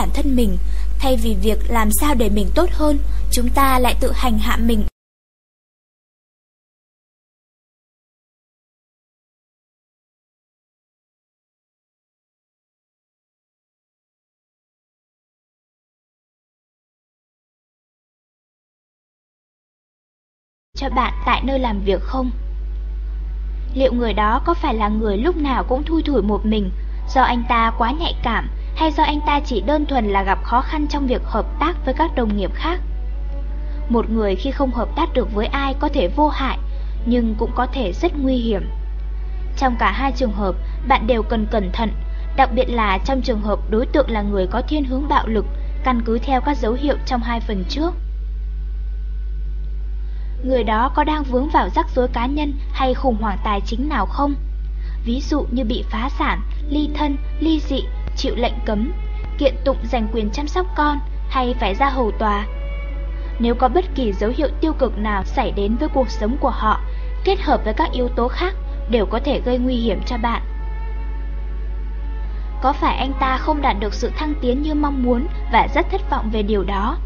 bản thân mình, thay vì việc làm sao để mình tốt hơn, chúng ta lại tự hành hạ mình. cho bạn tại nơi làm việc không? Liệu người đó có phải là người lúc nào cũng thui thủi một mình, do anh ta quá nhạy cảm, hay do anh ta chỉ đơn thuần là gặp khó khăn trong việc hợp tác với các đồng nghiệp khác? Một người khi không hợp tác được với ai có thể vô hại, nhưng cũng có thể rất nguy hiểm. Trong cả hai trường hợp, bạn đều cần cẩn thận, đặc biệt là trong trường hợp đối tượng là người có thiên hướng bạo lực, căn cứ theo các dấu hiệu trong hai phần trước người đó có đang vướng vào rắc rối cá nhân hay khủng hoảng tài chính nào không? Ví dụ như bị phá sản, ly thân, ly dị, chịu lệnh cấm, kiện tụng giành quyền chăm sóc con hay phải ra hầu tòa. Nếu có bất kỳ dấu hiệu tiêu cực nào xảy đến với cuộc sống của họ, kết hợp với các yếu tố khác đều có thể gây nguy hiểm cho bạn. Có phải anh ta không đạt được sự thăng tiến như mong muốn và rất thất vọng về điều đó?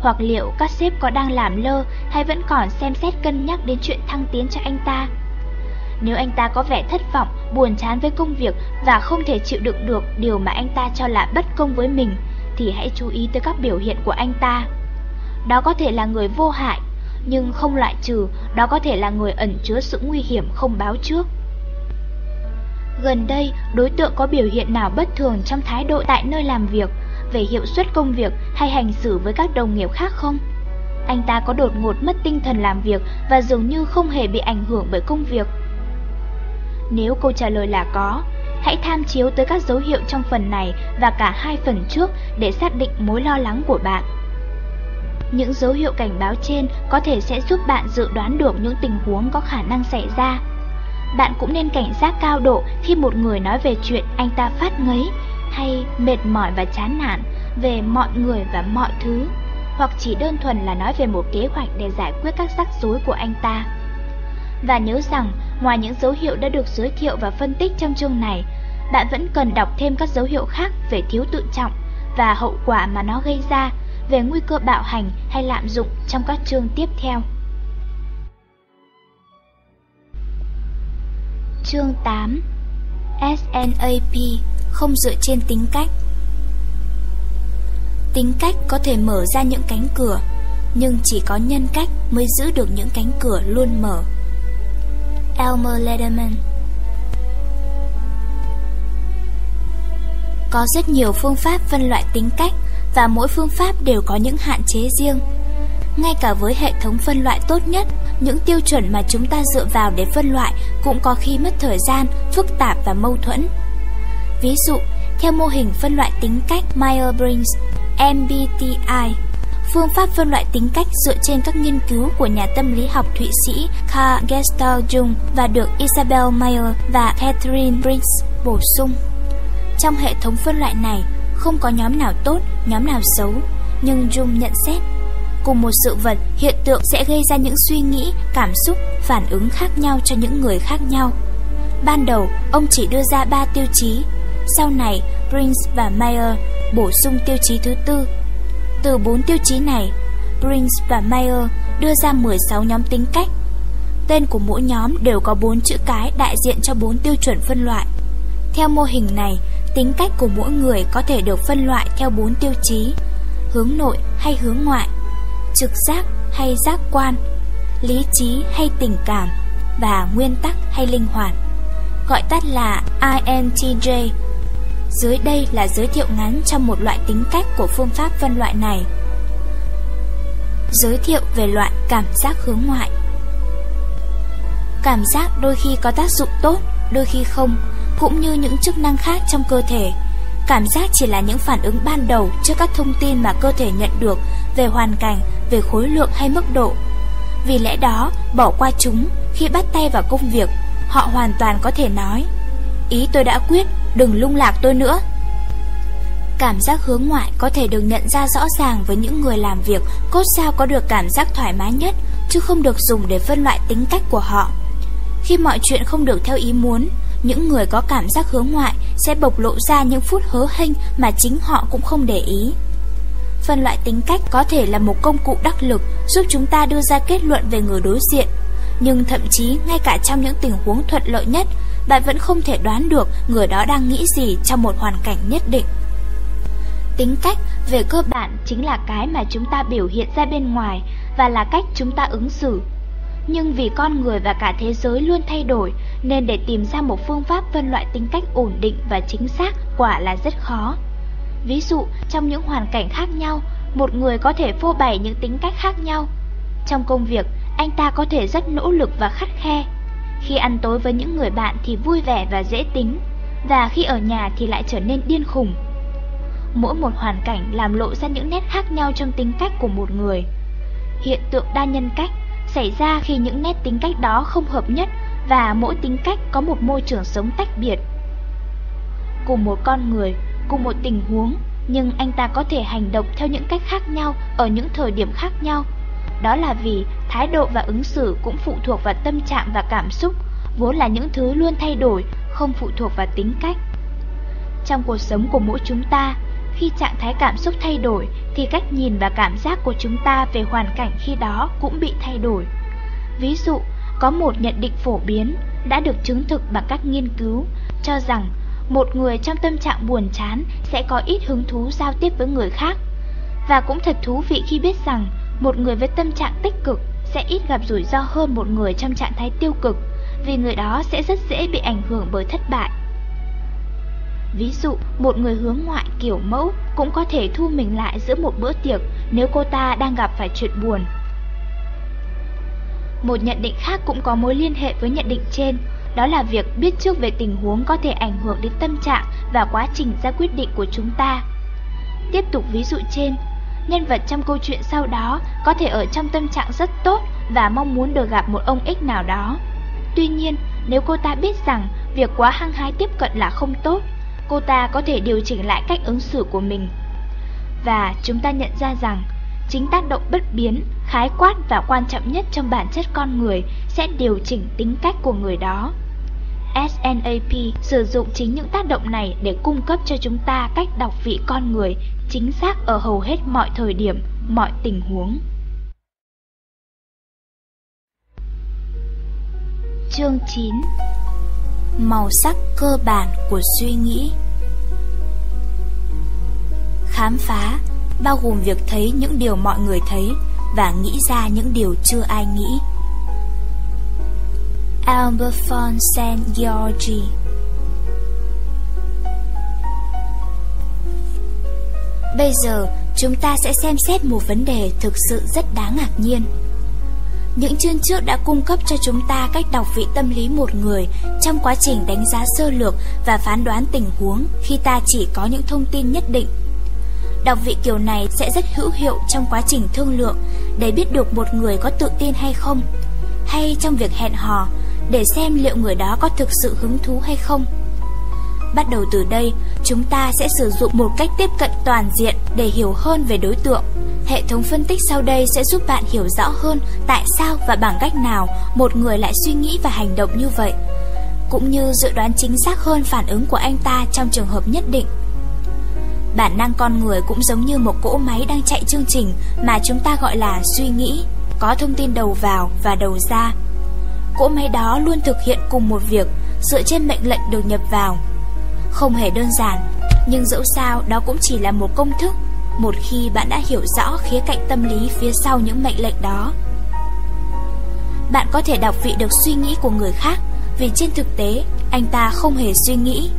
hoặc liệu các sếp có đang làm lơ hay vẫn còn xem xét cân nhắc đến chuyện thăng tiến cho anh ta. Nếu anh ta có vẻ thất vọng, buồn chán với công việc và không thể chịu đựng được điều mà anh ta cho là bất công với mình, thì hãy chú ý tới các biểu hiện của anh ta. Đó có thể là người vô hại, nhưng không loại trừ đó có thể là người ẩn chứa sự nguy hiểm không báo trước. Gần đây, đối tượng có biểu hiện nào bất thường trong thái độ tại nơi làm việc về hiệu suất công việc hay hành xử với các đồng nghiệp khác không? Anh ta có đột ngột mất tinh thần làm việc và dường như không hề bị ảnh hưởng bởi công việc. Nếu câu trả lời là có, hãy tham chiếu tới các dấu hiệu trong phần này và cả hai phần trước để xác định mối lo lắng của bạn. Những dấu hiệu cảnh báo trên có thể sẽ giúp bạn dự đoán được những tình huống có khả năng xảy ra. Bạn cũng nên cảnh giác cao độ khi một người nói về chuyện anh ta phát ngấy hay mệt mỏi và chán nản về mọi người và mọi thứ, hoặc chỉ đơn thuần là nói về một kế hoạch để giải quyết các rắc rối của anh ta. Và nhớ rằng, ngoài những dấu hiệu đã được giới thiệu và phân tích trong chương này, bạn vẫn cần đọc thêm các dấu hiệu khác về thiếu tự trọng và hậu quả mà nó gây ra, về nguy cơ bạo hành hay lạm dụng trong các chương tiếp theo. Chương 8 SNAP không dựa trên tính cách. Tính cách có thể mở ra những cánh cửa, nhưng chỉ có nhân cách mới giữ được những cánh cửa luôn mở. Elmer Lederman Có rất nhiều phương pháp phân loại tính cách và mỗi phương pháp đều có những hạn chế riêng. Ngay cả với hệ thống phân loại tốt nhất, những tiêu chuẩn mà chúng ta dựa vào để phân loại cũng có khi mất thời gian, phức tạp và mâu thuẫn. Ví dụ, theo mô hình phân loại tính cách Myers-Briggs MBTI, phương pháp phân loại tính cách dựa trên các nghiên cứu của nhà tâm lý học Thụy Sĩ Carl Gustav Jung và được Isabel Mayer và Catherine Briggs bổ sung. Trong hệ thống phân loại này, không có nhóm nào tốt, nhóm nào xấu, nhưng Jung nhận xét cùng một sự vật, hiện tượng sẽ gây ra những suy nghĩ, cảm xúc, phản ứng khác nhau cho những người khác nhau. Ban đầu, ông chỉ đưa ra 3 tiêu chí, sau này, Prince và Mayer bổ sung tiêu chí thứ tư. Từ bốn tiêu chí này, Prince và Mayer đưa ra 16 nhóm tính cách. Tên của mỗi nhóm đều có 4 chữ cái đại diện cho 4 tiêu chuẩn phân loại. Theo mô hình này, tính cách của mỗi người có thể được phân loại theo 4 tiêu chí: hướng nội hay hướng ngoại, trực giác hay giác quan, lý trí hay tình cảm và nguyên tắc hay linh hoạt. Gọi tắt là INTJ dưới đây là giới thiệu ngắn trong một loại tính cách của phương pháp phân loại này. Giới thiệu về loại cảm giác hướng ngoại Cảm giác đôi khi có tác dụng tốt, đôi khi không, cũng như những chức năng khác trong cơ thể. Cảm giác chỉ là những phản ứng ban đầu trước các thông tin mà cơ thể nhận được về hoàn cảnh, về khối lượng hay mức độ. Vì lẽ đó, bỏ qua chúng, khi bắt tay vào công việc, họ hoàn toàn có thể nói Ý tôi đã quyết, đừng lung lạc tôi nữa. Cảm giác hướng ngoại có thể được nhận ra rõ ràng với những người làm việc cốt sao có được cảm giác thoải mái nhất, chứ không được dùng để phân loại tính cách của họ. Khi mọi chuyện không được theo ý muốn, những người có cảm giác hướng ngoại sẽ bộc lộ ra những phút hớ hênh mà chính họ cũng không để ý. Phân loại tính cách có thể là một công cụ đắc lực giúp chúng ta đưa ra kết luận về người đối diện. Nhưng thậm chí ngay cả trong những tình huống thuận lợi nhất, bạn vẫn không thể đoán được người đó đang nghĩ gì trong một hoàn cảnh nhất định. Tính cách về cơ bản chính là cái mà chúng ta biểu hiện ra bên ngoài và là cách chúng ta ứng xử. Nhưng vì con người và cả thế giới luôn thay đổi nên để tìm ra một phương pháp phân loại tính cách ổn định và chính xác quả là rất khó. Ví dụ, trong những hoàn cảnh khác nhau, một người có thể phô bày những tính cách khác nhau. Trong công việc, anh ta có thể rất nỗ lực và khắt khe. Khi ăn tối với những người bạn thì vui vẻ và dễ tính, và khi ở nhà thì lại trở nên điên khùng. Mỗi một hoàn cảnh làm lộ ra những nét khác nhau trong tính cách của một người. Hiện tượng đa nhân cách xảy ra khi những nét tính cách đó không hợp nhất và mỗi tính cách có một môi trường sống tách biệt. Cùng một con người, cùng một tình huống, nhưng anh ta có thể hành động theo những cách khác nhau ở những thời điểm khác nhau. Đó là vì thái độ và ứng xử cũng phụ thuộc vào tâm trạng và cảm xúc, vốn là những thứ luôn thay đổi, không phụ thuộc vào tính cách. Trong cuộc sống của mỗi chúng ta, khi trạng thái cảm xúc thay đổi thì cách nhìn và cảm giác của chúng ta về hoàn cảnh khi đó cũng bị thay đổi. Ví dụ, có một nhận định phổ biến đã được chứng thực bằng các nghiên cứu cho rằng một người trong tâm trạng buồn chán sẽ có ít hứng thú giao tiếp với người khác. Và cũng thật thú vị khi biết rằng một người với tâm trạng tích cực sẽ ít gặp rủi ro hơn một người trong trạng thái tiêu cực, vì người đó sẽ rất dễ bị ảnh hưởng bởi thất bại. Ví dụ, một người hướng ngoại kiểu mẫu cũng có thể thu mình lại giữa một bữa tiệc nếu cô ta đang gặp phải chuyện buồn. Một nhận định khác cũng có mối liên hệ với nhận định trên, đó là việc biết trước về tình huống có thể ảnh hưởng đến tâm trạng và quá trình ra quyết định của chúng ta. Tiếp tục ví dụ trên, nhân vật trong câu chuyện sau đó có thể ở trong tâm trạng rất tốt và mong muốn được gặp một ông ích nào đó. Tuy nhiên, nếu cô ta biết rằng việc quá hăng hái tiếp cận là không tốt, cô ta có thể điều chỉnh lại cách ứng xử của mình. Và chúng ta nhận ra rằng, chính tác động bất biến, khái quát và quan trọng nhất trong bản chất con người sẽ điều chỉnh tính cách của người đó. SNAP sử dụng chính những tác động này để cung cấp cho chúng ta cách đọc vị con người chính xác ở hầu hết mọi thời điểm, mọi tình huống. Chương 9 Màu sắc cơ bản của suy nghĩ Khám phá bao gồm việc thấy những điều mọi người thấy và nghĩ ra những điều chưa ai nghĩ. Albert von St. Georgi Bây giờ, chúng ta sẽ xem xét một vấn đề thực sự rất đáng ngạc nhiên. Những chương trước đã cung cấp cho chúng ta cách đọc vị tâm lý một người trong quá trình đánh giá sơ lược và phán đoán tình huống khi ta chỉ có những thông tin nhất định. Đọc vị kiểu này sẽ rất hữu hiệu trong quá trình thương lượng để biết được một người có tự tin hay không, hay trong việc hẹn hò để xem liệu người đó có thực sự hứng thú hay không. Bắt đầu từ đây, chúng ta sẽ sử dụng một cách tiếp cận toàn diện để hiểu hơn về đối tượng. Hệ thống phân tích sau đây sẽ giúp bạn hiểu rõ hơn tại sao và bằng cách nào một người lại suy nghĩ và hành động như vậy, cũng như dự đoán chính xác hơn phản ứng của anh ta trong trường hợp nhất định. Bản năng con người cũng giống như một cỗ máy đang chạy chương trình mà chúng ta gọi là suy nghĩ, có thông tin đầu vào và đầu ra. Cỗ máy đó luôn thực hiện cùng một việc dựa trên mệnh lệnh được nhập vào. Không hề đơn giản, nhưng dẫu sao đó cũng chỉ là một công thức một khi bạn đã hiểu rõ khía cạnh tâm lý phía sau những mệnh lệnh đó. Bạn có thể đọc vị được suy nghĩ của người khác vì trên thực tế anh ta không hề suy nghĩ.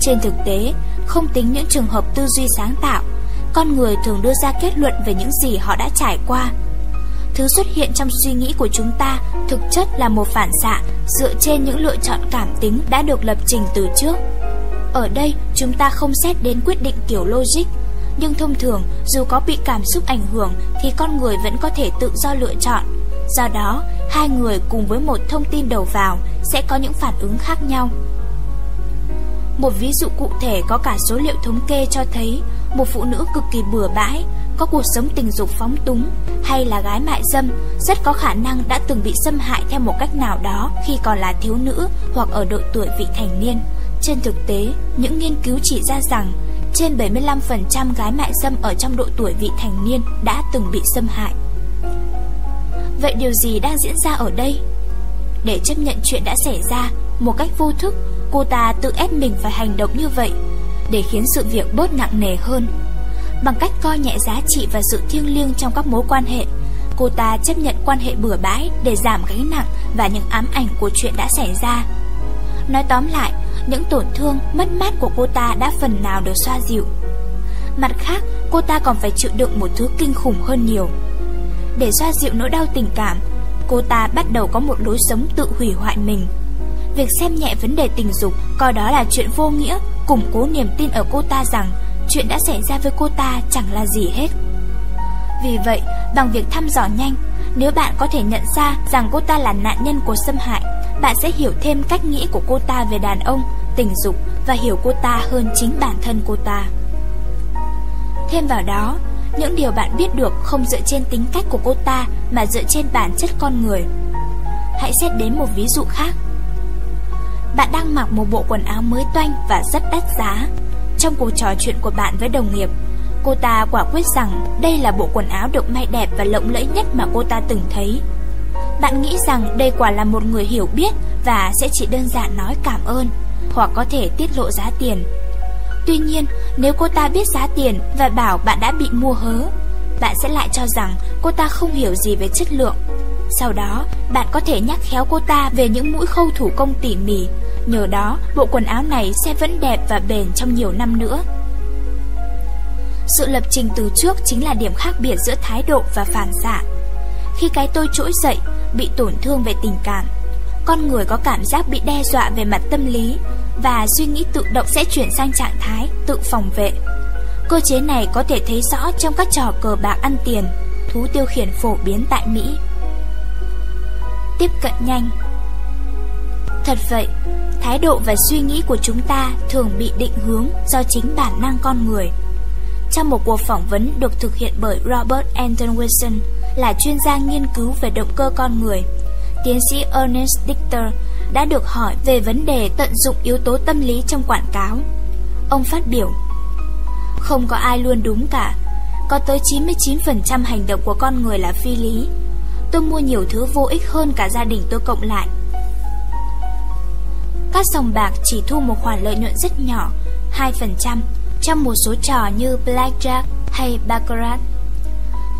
Trên thực tế, không tính những trường hợp tư duy sáng tạo, con người thường đưa ra kết luận về những gì họ đã trải qua. Thứ xuất hiện trong suy nghĩ của chúng ta thực chất là một phản xạ dựa trên những lựa chọn cảm tính đã được lập trình từ trước. Ở đây, chúng ta không xét đến quyết định kiểu logic, nhưng thông thường dù có bị cảm xúc ảnh hưởng thì con người vẫn có thể tự do lựa chọn. Do đó, hai người cùng với một thông tin đầu vào sẽ có những phản ứng khác nhau. Một ví dụ cụ thể có cả số liệu thống kê cho thấy một phụ nữ cực kỳ bừa bãi, có cuộc sống tình dục phóng túng hay là gái mại dâm rất có khả năng đã từng bị xâm hại theo một cách nào đó khi còn là thiếu nữ hoặc ở độ tuổi vị thành niên. Trên thực tế, những nghiên cứu chỉ ra rằng trên 75% gái mại dâm ở trong độ tuổi vị thành niên đã từng bị xâm hại. Vậy điều gì đang diễn ra ở đây? Để chấp nhận chuyện đã xảy ra, một cách vô thức, cô ta tự ép mình phải hành động như vậy để khiến sự việc bớt nặng nề hơn. Bằng cách coi nhẹ giá trị và sự thiêng liêng trong các mối quan hệ, cô ta chấp nhận quan hệ bừa bãi để giảm gánh nặng và những ám ảnh của chuyện đã xảy ra. Nói tóm lại, những tổn thương, mất mát của cô ta đã phần nào được xoa dịu. Mặt khác, cô ta còn phải chịu đựng một thứ kinh khủng hơn nhiều. Để xoa dịu nỗi đau tình cảm, cô ta bắt đầu có một lối sống tự hủy hoại mình. Việc xem nhẹ vấn đề tình dục coi đó là chuyện vô nghĩa, củng cố niềm tin ở cô ta rằng chuyện đã xảy ra với cô ta chẳng là gì hết. Vì vậy, bằng việc thăm dò nhanh, nếu bạn có thể nhận ra rằng cô ta là nạn nhân của xâm hại, bạn sẽ hiểu thêm cách nghĩ của cô ta về đàn ông, tình dục và hiểu cô ta hơn chính bản thân cô ta. Thêm vào đó, những điều bạn biết được không dựa trên tính cách của cô ta mà dựa trên bản chất con người. Hãy xét đến một ví dụ khác. Bạn đang mặc một bộ quần áo mới toanh và rất đắt giá. Trong cuộc trò chuyện của bạn với đồng nghiệp, cô ta quả quyết rằng đây là bộ quần áo được may đẹp và lộng lẫy nhất mà cô ta từng thấy. Bạn nghĩ rằng đây quả là một người hiểu biết và sẽ chỉ đơn giản nói cảm ơn, hoặc có thể tiết lộ giá tiền. Tuy nhiên, nếu cô ta biết giá tiền và bảo bạn đã bị mua hớ, bạn sẽ lại cho rằng cô ta không hiểu gì về chất lượng. Sau đó, bạn có thể nhắc khéo cô ta về những mũi khâu thủ công tỉ mỉ. Nhờ đó, bộ quần áo này sẽ vẫn đẹp và bền trong nhiều năm nữa. Sự lập trình từ trước chính là điểm khác biệt giữa thái độ và phản xạ. Khi cái tôi trỗi dậy, bị tổn thương về tình cảm, con người có cảm giác bị đe dọa về mặt tâm lý và suy nghĩ tự động sẽ chuyển sang trạng thái tự phòng vệ. Cơ chế này có thể thấy rõ trong các trò cờ bạc ăn tiền, thú tiêu khiển phổ biến tại Mỹ. Tiếp cận nhanh Thật vậy, thái độ và suy nghĩ của chúng ta thường bị định hướng do chính bản năng con người. Trong một cuộc phỏng vấn được thực hiện bởi Robert Anton Wilson, là chuyên gia nghiên cứu về động cơ con người, tiến sĩ Ernest Dichter đã được hỏi về vấn đề tận dụng yếu tố tâm lý trong quảng cáo. Ông phát biểu, Không có ai luôn đúng cả, có tới 99% hành động của con người là phi lý. Tôi mua nhiều thứ vô ích hơn cả gia đình tôi cộng lại. Các sòng bạc chỉ thu một khoản lợi nhuận rất nhỏ, 2%, trong một số trò như Blackjack hay Baccarat.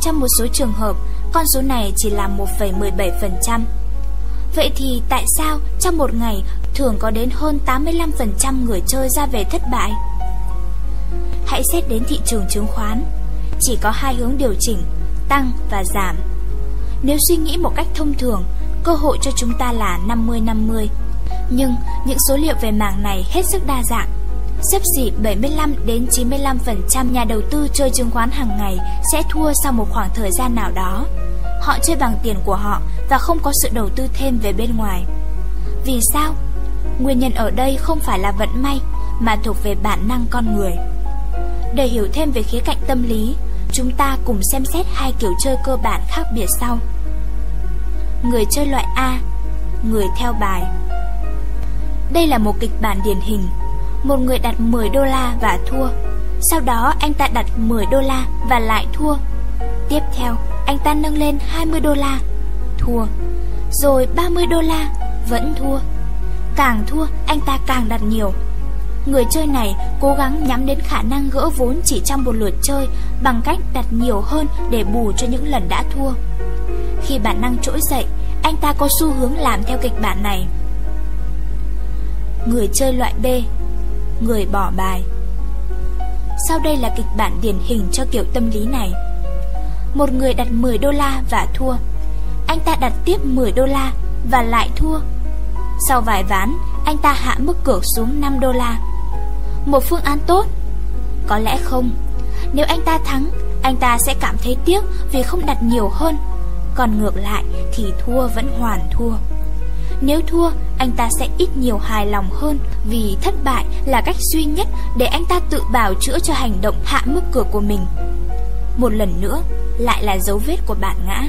Trong một số trường hợp, con số này chỉ là 1,17%. Vậy thì tại sao trong một ngày thường có đến hơn 85% người chơi ra về thất bại? Hãy xét đến thị trường chứng khoán. Chỉ có hai hướng điều chỉnh, tăng và giảm. Nếu suy nghĩ một cách thông thường, cơ hội cho chúng ta là 50-50. Nhưng những số liệu về mảng này hết sức đa dạng. Xếp xỉ 75 đến 95% nhà đầu tư chơi chứng khoán hàng ngày sẽ thua sau một khoảng thời gian nào đó. Họ chơi bằng tiền của họ và không có sự đầu tư thêm về bên ngoài. Vì sao? Nguyên nhân ở đây không phải là vận may mà thuộc về bản năng con người. Để hiểu thêm về khía cạnh tâm lý, chúng ta cùng xem xét hai kiểu chơi cơ bản khác biệt sau. Người chơi loại A, người theo bài. Đây là một kịch bản điển hình một người đặt 10 đô la và thua. Sau đó anh ta đặt 10 đô la và lại thua. Tiếp theo, anh ta nâng lên 20 đô la, thua. Rồi 30 đô la, vẫn thua. Càng thua, anh ta càng đặt nhiều. Người chơi này cố gắng nhắm đến khả năng gỡ vốn chỉ trong một lượt chơi bằng cách đặt nhiều hơn để bù cho những lần đã thua. Khi bản năng trỗi dậy, anh ta có xu hướng làm theo kịch bản này. Người chơi loại B người bỏ bài. Sau đây là kịch bản điển hình cho kiểu tâm lý này. Một người đặt 10 đô la và thua. Anh ta đặt tiếp 10 đô la và lại thua. Sau vài ván, anh ta hạ mức cược xuống 5 đô la. Một phương án tốt? Có lẽ không. Nếu anh ta thắng, anh ta sẽ cảm thấy tiếc vì không đặt nhiều hơn. Còn ngược lại thì thua vẫn hoàn thua. Nếu thua, anh ta sẽ ít nhiều hài lòng hơn vì thất bại là cách duy nhất để anh ta tự bào chữa cho hành động hạ mức cửa của mình. một lần nữa lại là dấu vết của bạn ngã.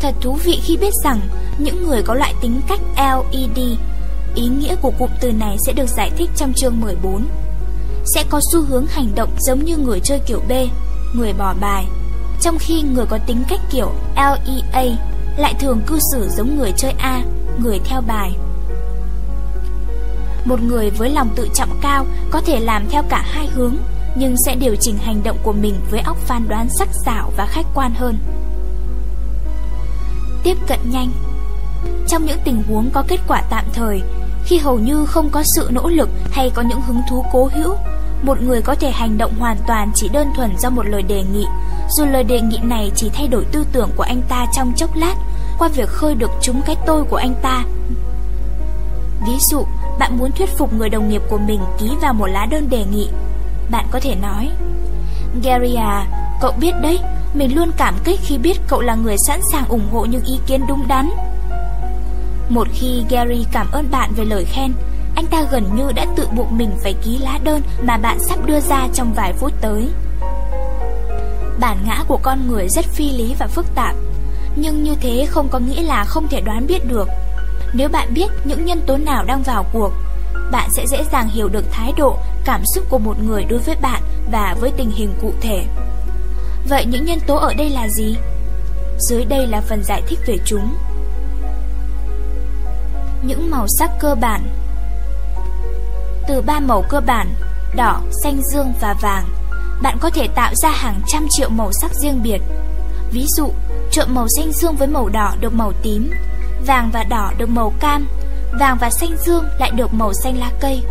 Thật thú vị khi biết rằng những người có loại tính cách LED, ý nghĩa của cụm từ này sẽ được giải thích trong chương 14. Sẽ có xu hướng hành động giống như người chơi kiểu B, người bỏ bài, trong khi người có tính cách kiểu LEA lại thường cư xử giống người chơi A, người theo bài. Một người với lòng tự trọng cao có thể làm theo cả hai hướng, nhưng sẽ điều chỉnh hành động của mình với óc phán đoán sắc sảo và khách quan hơn. Tiếp cận nhanh Trong những tình huống có kết quả tạm thời, khi hầu như không có sự nỗ lực hay có những hứng thú cố hữu, một người có thể hành động hoàn toàn chỉ đơn thuần do một lời đề nghị, dù lời đề nghị này chỉ thay đổi tư tưởng của anh ta trong chốc lát, qua việc khơi được trúng cái tôi của anh ta. Ví dụ, bạn muốn thuyết phục người đồng nghiệp của mình ký vào một lá đơn đề nghị. Bạn có thể nói, Gary à, cậu biết đấy, mình luôn cảm kích khi biết cậu là người sẵn sàng ủng hộ những ý kiến đúng đắn. Một khi Gary cảm ơn bạn về lời khen, anh ta gần như đã tự buộc mình phải ký lá đơn mà bạn sắp đưa ra trong vài phút tới. Bản ngã của con người rất phi lý và phức tạp, nhưng như thế không có nghĩa là không thể đoán biết được. Nếu bạn biết những nhân tố nào đang vào cuộc, bạn sẽ dễ dàng hiểu được thái độ, cảm xúc của một người đối với bạn và với tình hình cụ thể. Vậy những nhân tố ở đây là gì? Dưới đây là phần giải thích về chúng. Những màu sắc cơ bản Từ ba màu cơ bản, đỏ, xanh dương và vàng, bạn có thể tạo ra hàng trăm triệu màu sắc riêng biệt. Ví dụ, trộn màu xanh dương với màu đỏ được màu tím, vàng và đỏ được màu cam, vàng và xanh dương lại được màu xanh lá cây.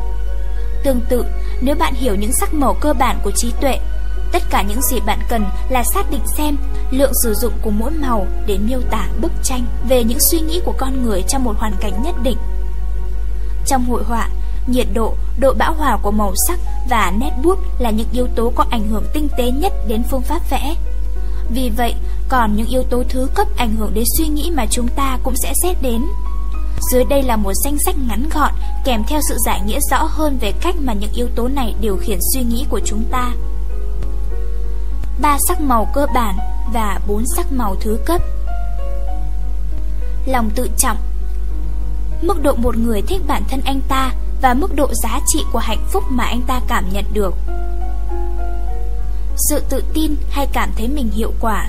Tương tự, nếu bạn hiểu những sắc màu cơ bản của trí tuệ, tất cả những gì bạn cần là xác định xem lượng sử dụng của mỗi màu để miêu tả bức tranh về những suy nghĩ của con người trong một hoàn cảnh nhất định. Trong hội họa, nhiệt độ, độ bão hòa của màu sắc và nét bút là những yếu tố có ảnh hưởng tinh tế nhất đến phương pháp vẽ. Vì vậy, còn những yếu tố thứ cấp ảnh hưởng đến suy nghĩ mà chúng ta cũng sẽ xét đến. Dưới đây là một danh sách ngắn gọn kèm theo sự giải nghĩa rõ hơn về cách mà những yếu tố này điều khiển suy nghĩ của chúng ta. Ba sắc màu cơ bản và bốn sắc màu thứ cấp. Lòng tự trọng Mức độ một người thích bản thân anh ta và mức độ giá trị của hạnh phúc mà anh ta cảm nhận được. Sự tự tin hay cảm thấy mình hiệu quả.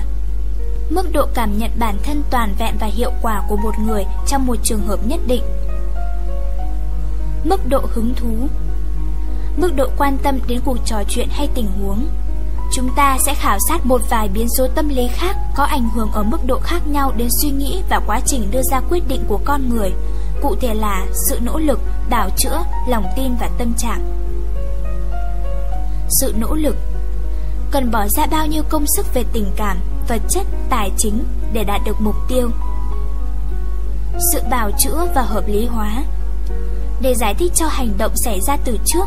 Mức độ cảm nhận bản thân toàn vẹn và hiệu quả của một người trong một trường hợp nhất định. Mức độ hứng thú. Mức độ quan tâm đến cuộc trò chuyện hay tình huống. Chúng ta sẽ khảo sát một vài biến số tâm lý khác có ảnh hưởng ở mức độ khác nhau đến suy nghĩ và quá trình đưa ra quyết định của con người Cụ thể là sự nỗ lực, bảo chữa, lòng tin và tâm trạng. Sự nỗ lực. Cần bỏ ra bao nhiêu công sức về tình cảm, vật chất, tài chính để đạt được mục tiêu? Sự bào chữa và hợp lý hóa. Để giải thích cho hành động xảy ra từ trước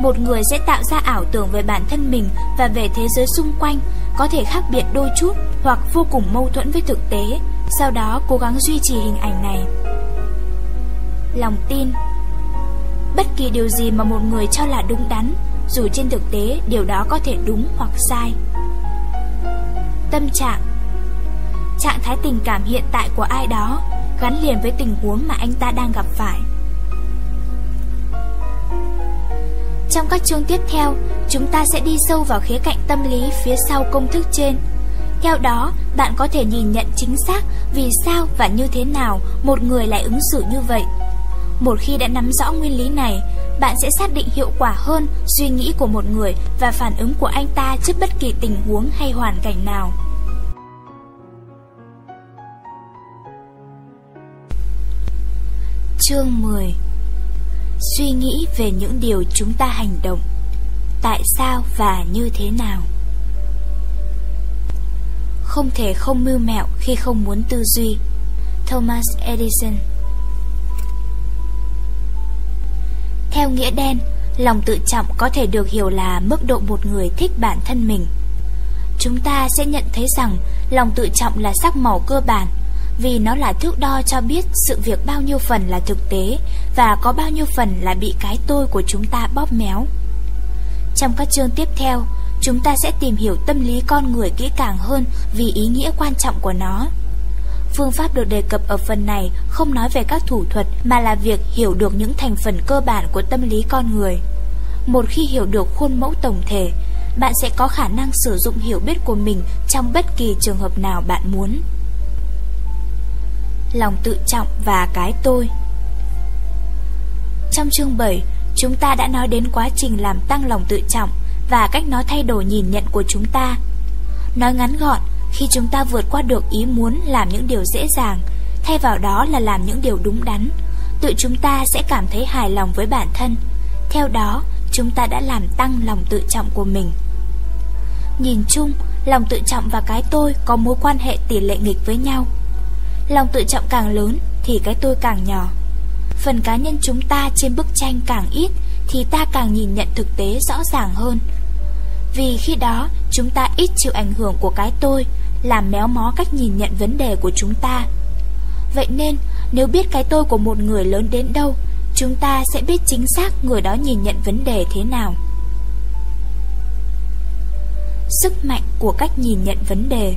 Một người sẽ tạo ra ảo tưởng về bản thân mình và về thế giới xung quanh Có thể khác biệt đôi chút hoặc vô cùng mâu thuẫn với thực tế Sau đó cố gắng duy trì hình ảnh này. Lòng tin. Bất kỳ điều gì mà một người cho là đúng đắn Dù trên thực tế điều đó có thể đúng hoặc sai. Tâm trạng. Trạng thái tình cảm hiện tại của ai đó Gắn liền với tình huống mà anh ta đang gặp phải. Trong các chương tiếp theo Chúng ta sẽ đi sâu vào khía cạnh tâm lý phía sau công thức trên. Theo đó, bạn có thể nhìn nhận chính xác vì sao và như thế nào một người lại ứng xử như vậy một khi đã nắm rõ nguyên lý này, bạn sẽ xác định hiệu quả hơn suy nghĩ của một người và phản ứng của anh ta trước bất kỳ tình huống hay hoàn cảnh nào. Chương 10 Suy nghĩ về những điều chúng ta hành động. Tại sao và như thế nào? Không thể không mưu mẹo khi không muốn tư duy. Thomas Edison Theo nghĩa đen, lòng tự trọng có thể được hiểu là mức độ một người thích bản thân mình. Chúng ta sẽ nhận thấy rằng lòng tự trọng là sắc màu cơ bản, vì nó là thước đo cho biết sự việc bao nhiêu phần là thực tế và có bao nhiêu phần là bị cái tôi của chúng ta bóp méo. Trong các chương tiếp theo, chúng ta sẽ tìm hiểu tâm lý con người kỹ càng hơn vì ý nghĩa quan trọng của nó. Phương pháp được đề cập ở phần này không nói về các thủ thuật mà là việc hiểu được những thành phần cơ bản của tâm lý con người. Một khi hiểu được khuôn mẫu tổng thể, bạn sẽ có khả năng sử dụng hiểu biết của mình trong bất kỳ trường hợp nào bạn muốn. Lòng tự trọng và cái tôi Trong chương 7, chúng ta đã nói đến quá trình làm tăng lòng tự trọng và cách nó thay đổi nhìn nhận của chúng ta. Nói ngắn gọn, khi chúng ta vượt qua được ý muốn làm những điều dễ dàng, thay vào đó là làm những điều đúng đắn, tự chúng ta sẽ cảm thấy hài lòng với bản thân. Theo đó, chúng ta đã làm tăng lòng tự trọng của mình. Nhìn chung, lòng tự trọng và cái tôi có mối quan hệ tỷ lệ nghịch với nhau. Lòng tự trọng càng lớn thì cái tôi càng nhỏ. Phần cá nhân chúng ta trên bức tranh càng ít thì ta càng nhìn nhận thực tế rõ ràng hơn. Vì khi đó, chúng ta ít chịu ảnh hưởng của cái tôi, làm méo mó cách nhìn nhận vấn đề của chúng ta. Vậy nên, nếu biết cái tôi của một người lớn đến đâu, chúng ta sẽ biết chính xác người đó nhìn nhận vấn đề thế nào. Sức mạnh của cách nhìn nhận vấn đề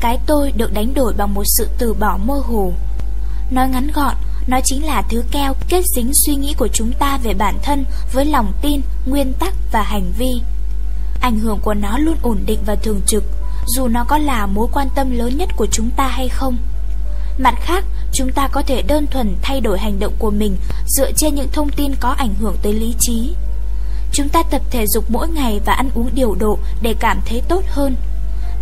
Cái tôi được đánh đổi bằng một sự từ bỏ mơ hồ. Nói ngắn gọn, nó chính là thứ keo kết dính suy nghĩ của chúng ta về bản thân với lòng tin, nguyên tắc và hành vi. Ảnh hưởng của nó luôn ổn định và thường trực, dù nó có là mối quan tâm lớn nhất của chúng ta hay không. Mặt khác, chúng ta có thể đơn thuần thay đổi hành động của mình dựa trên những thông tin có ảnh hưởng tới lý trí. Chúng ta tập thể dục mỗi ngày và ăn uống điều độ để cảm thấy tốt hơn.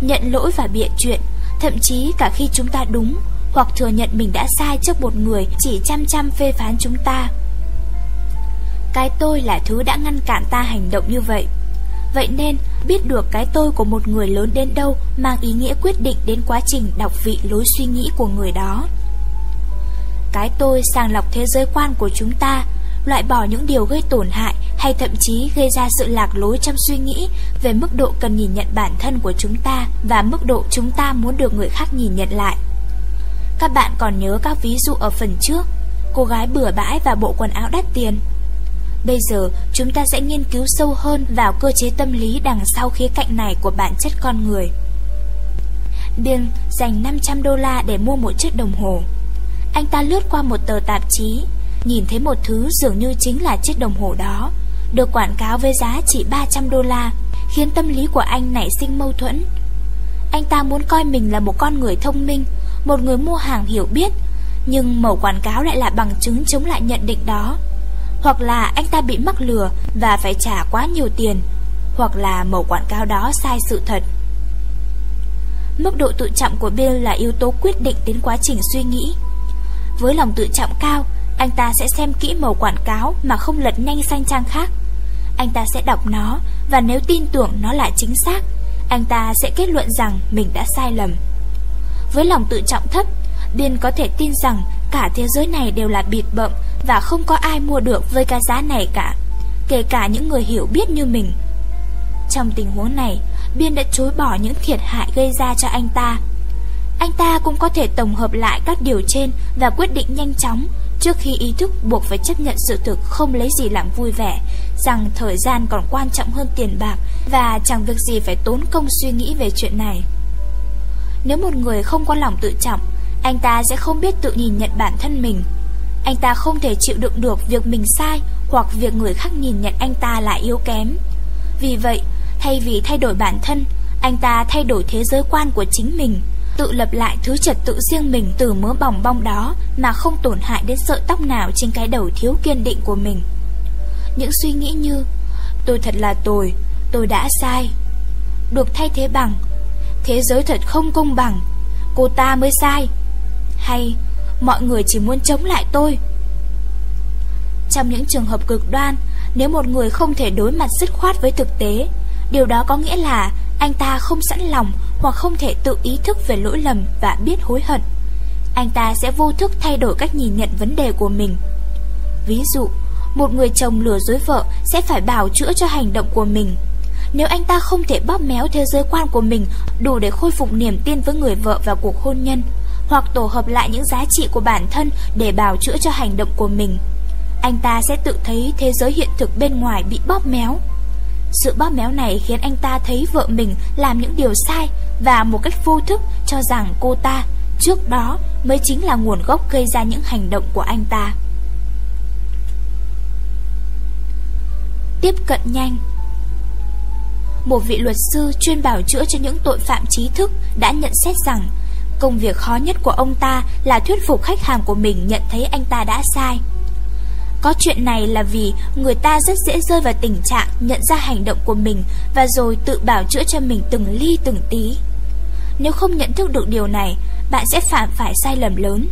Nhận lỗi và bịa chuyện, thậm chí cả khi chúng ta đúng hoặc thừa nhận mình đã sai trước một người chỉ chăm chăm phê phán chúng ta. Cái tôi là thứ đã ngăn cản ta hành động như vậy. Vậy nên, biết được cái tôi của một người lớn đến đâu mang ý nghĩa quyết định đến quá trình đọc vị lối suy nghĩ của người đó. Cái tôi sàng lọc thế giới quan của chúng ta, loại bỏ những điều gây tổn hại hay thậm chí gây ra sự lạc lối trong suy nghĩ về mức độ cần nhìn nhận bản thân của chúng ta và mức độ chúng ta muốn được người khác nhìn nhận lại. Các bạn còn nhớ các ví dụ ở phần trước Cô gái bừa bãi và bộ quần áo đắt tiền Bây giờ chúng ta sẽ nghiên cứu sâu hơn vào cơ chế tâm lý đằng sau khía cạnh này của bản chất con người. Bill dành 500 đô la để mua một chiếc đồng hồ. Anh ta lướt qua một tờ tạp chí Nhìn thấy một thứ dường như chính là chiếc đồng hồ đó Được quảng cáo với giá chỉ 300 đô la Khiến tâm lý của anh nảy sinh mâu thuẫn. Anh ta muốn coi mình là một con người thông minh một người mua hàng hiểu biết, nhưng mẫu quảng cáo lại là bằng chứng chống lại nhận định đó. Hoặc là anh ta bị mắc lừa và phải trả quá nhiều tiền, hoặc là mẫu quảng cáo đó sai sự thật. Mức độ tự trọng của Bill là yếu tố quyết định đến quá trình suy nghĩ. Với lòng tự trọng cao, anh ta sẽ xem kỹ màu quảng cáo mà không lật nhanh sang trang khác. Anh ta sẽ đọc nó và nếu tin tưởng nó là chính xác, anh ta sẽ kết luận rằng mình đã sai lầm. Với lòng tự trọng thấp, Biên có thể tin rằng cả thế giới này đều là bịt bợm và không có ai mua được với cái giá này cả, kể cả những người hiểu biết như mình. Trong tình huống này, Biên đã chối bỏ những thiệt hại gây ra cho anh ta. Anh ta cũng có thể tổng hợp lại các điều trên và quyết định nhanh chóng trước khi ý thức buộc phải chấp nhận sự thực không lấy gì làm vui vẻ, rằng thời gian còn quan trọng hơn tiền bạc và chẳng việc gì phải tốn công suy nghĩ về chuyện này. Nếu một người không có lòng tự trọng, anh ta sẽ không biết tự nhìn nhận bản thân mình. Anh ta không thể chịu đựng được việc mình sai hoặc việc người khác nhìn nhận anh ta là yếu kém. Vì vậy, thay vì thay đổi bản thân, anh ta thay đổi thế giới quan của chính mình, tự lập lại thứ trật tự riêng mình từ mớ bỏng bong đó mà không tổn hại đến sợi tóc nào trên cái đầu thiếu kiên định của mình. Những suy nghĩ như tôi thật là tồi, tôi đã sai, được thay thế bằng Thế giới thật không công bằng Cô ta mới sai Hay mọi người chỉ muốn chống lại tôi. Trong những trường hợp cực đoan Nếu một người không thể đối mặt dứt khoát với thực tế Điều đó có nghĩa là Anh ta không sẵn lòng Hoặc không thể tự ý thức về lỗi lầm Và biết hối hận. Anh ta sẽ vô thức thay đổi cách nhìn nhận vấn đề của mình. Ví dụ Một người chồng lừa dối vợ Sẽ phải bảo chữa cho hành động của mình. Nếu anh ta không thể bóp méo thế giới quan của mình đủ để khôi phục niềm tin với người vợ và cuộc hôn nhân, hoặc tổ hợp lại những giá trị của bản thân để bào chữa cho hành động của mình, anh ta sẽ tự thấy thế giới hiện thực bên ngoài bị bóp méo. Sự bóp méo này khiến anh ta thấy vợ mình làm những điều sai và một cách vô thức cho rằng cô ta trước đó mới chính là nguồn gốc gây ra những hành động của anh ta. Tiếp cận nhanh Một vị luật sư chuyên bảo chữa cho những tội phạm trí thức đã nhận xét rằng công việc khó nhất của ông ta là thuyết phục khách hàng của mình nhận thấy anh ta đã sai. Có chuyện này là vì người ta rất dễ rơi vào tình trạng nhận ra hành động của mình và rồi tự bảo chữa cho mình từng ly từng tí. Nếu không nhận thức được điều này, bạn sẽ phạm phải sai lầm lớn.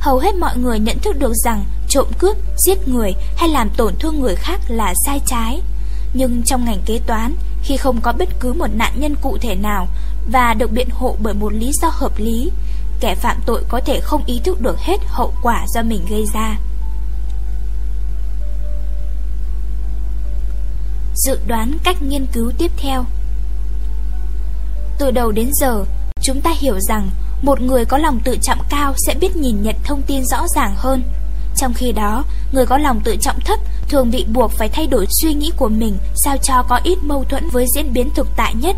Hầu hết mọi người nhận thức được rằng trộm cướp, giết người hay làm tổn thương người khác là sai trái. Nhưng trong ngành kế toán, khi không có bất cứ một nạn nhân cụ thể nào và được biện hộ bởi một lý do hợp lý, kẻ phạm tội có thể không ý thức được hết hậu quả do mình gây ra. Dự đoán cách nghiên cứu tiếp theo Từ đầu đến giờ, chúng ta hiểu rằng một người có lòng tự trọng cao sẽ biết nhìn nhận thông tin rõ ràng hơn. Trong khi đó, người có lòng tự trọng thấp thường bị buộc phải thay đổi suy nghĩ của mình sao cho có ít mâu thuẫn với diễn biến thực tại nhất.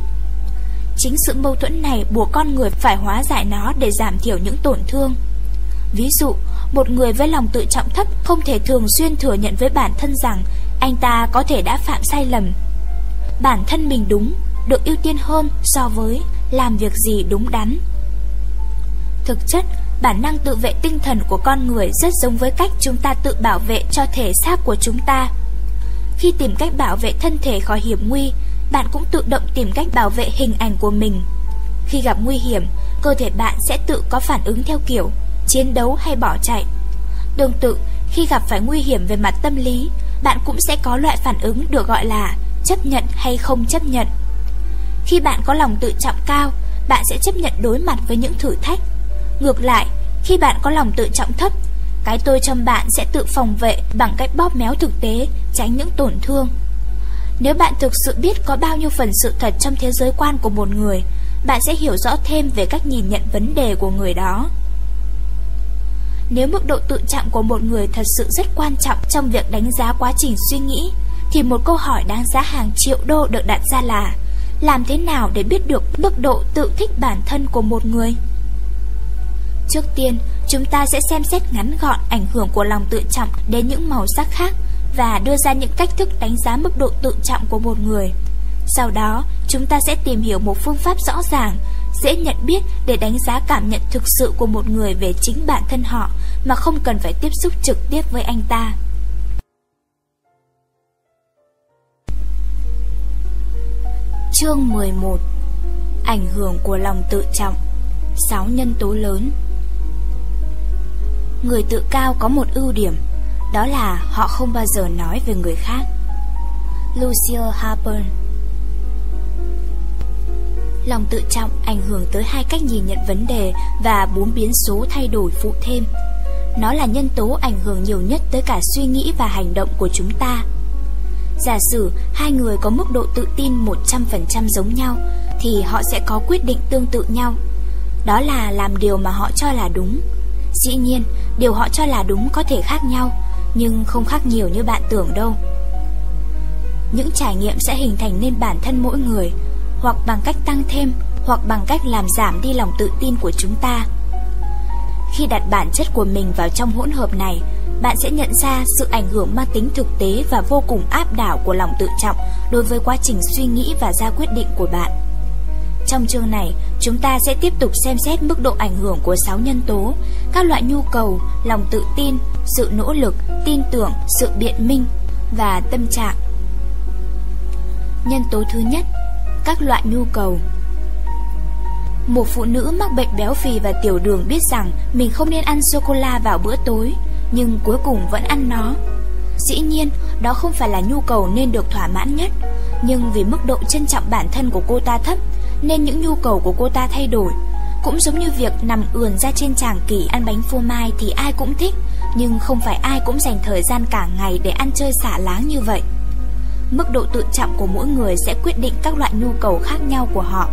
Chính sự mâu thuẫn này buộc con người phải hóa giải nó để giảm thiểu những tổn thương. Ví dụ, một người với lòng tự trọng thấp không thể thường xuyên thừa nhận với bản thân rằng anh ta có thể đã phạm sai lầm. Bản thân mình đúng, được ưu tiên hơn so với làm việc gì đúng đắn. Thực chất, bản năng tự vệ tinh thần của con người rất giống với cách chúng ta tự bảo vệ cho thể xác của chúng ta. Khi tìm cách bảo vệ thân thể khỏi hiểm nguy, bạn cũng tự động tìm cách bảo vệ hình ảnh của mình. Khi gặp nguy hiểm, cơ thể bạn sẽ tự có phản ứng theo kiểu chiến đấu hay bỏ chạy. Tương tự, khi gặp phải nguy hiểm về mặt tâm lý, bạn cũng sẽ có loại phản ứng được gọi là chấp nhận hay không chấp nhận. Khi bạn có lòng tự trọng cao, bạn sẽ chấp nhận đối mặt với những thử thách. Ngược lại, khi bạn có lòng tự trọng thấp, cái tôi trong bạn sẽ tự phòng vệ bằng cách bóp méo thực tế, tránh những tổn thương. Nếu bạn thực sự biết có bao nhiêu phần sự thật trong thế giới quan của một người, bạn sẽ hiểu rõ thêm về cách nhìn nhận vấn đề của người đó. Nếu mức độ tự trọng của một người thật sự rất quan trọng trong việc đánh giá quá trình suy nghĩ, thì một câu hỏi đáng giá hàng triệu đô được đặt ra là làm thế nào để biết được mức độ tự thích bản thân của một người? Trước tiên, chúng ta sẽ xem xét ngắn gọn ảnh hưởng của lòng tự trọng đến những màu sắc khác và đưa ra những cách thức đánh giá mức độ tự trọng của một người. Sau đó, chúng ta sẽ tìm hiểu một phương pháp rõ ràng, dễ nhận biết để đánh giá cảm nhận thực sự của một người về chính bản thân họ mà không cần phải tiếp xúc trực tiếp với anh ta. Chương 11 Ảnh hưởng của lòng tự trọng 6 nhân tố lớn Người tự cao có một ưu điểm đó là họ không bao giờ nói về người khác. Lucia Harper. Lòng tự trọng ảnh hưởng tới hai cách nhìn nhận vấn đề Và bốn biến số thay đổi phụ thêm. Nó là nhân tố ảnh hưởng nhiều nhất tới cả suy nghĩ và hành động của chúng ta. Giả sử hai người có mức độ tự tin 100% giống nhau Thì họ sẽ có quyết định tương tự nhau. Đó là làm điều mà họ cho là đúng. Dĩ nhiên, điều họ cho là đúng có thể khác nhau nhưng không khác nhiều như bạn tưởng đâu Những trải nghiệm sẽ hình thành nên bản thân mỗi người Hoặc bằng cách tăng thêm Hoặc bằng cách làm giảm đi lòng tự tin của chúng ta Khi đặt bản chất của mình vào trong hỗn hợp này bạn sẽ nhận ra sự ảnh hưởng mang tính thực tế và vô cùng áp đảo của lòng tự trọng đối với quá trình suy nghĩ và ra quyết định của bạn. Trong chương này, chúng ta sẽ tiếp tục xem xét mức độ ảnh hưởng của 6 nhân tố, các loại nhu cầu, lòng tự tin, sự nỗ lực, tin tưởng, sự biện minh và tâm trạng. Nhân tố thứ nhất, các loại nhu cầu. Một phụ nữ mắc bệnh béo phì và tiểu đường biết rằng mình không nên ăn sô-cô-la vào bữa tối nhưng cuối cùng vẫn ăn nó. Dĩ nhiên, đó không phải là nhu cầu nên được thỏa mãn nhất, nhưng vì mức độ trân trọng bản thân của cô ta thấp, nên những nhu cầu của cô ta thay đổi. Cũng giống như việc nằm ườn ra trên tràng kỳ ăn bánh phô mai thì ai cũng thích, nhưng không phải ai cũng dành thời gian cả ngày để ăn chơi xả láng như vậy. Mức độ tự trọng của mỗi người sẽ quyết định các loại nhu cầu khác nhau của họ.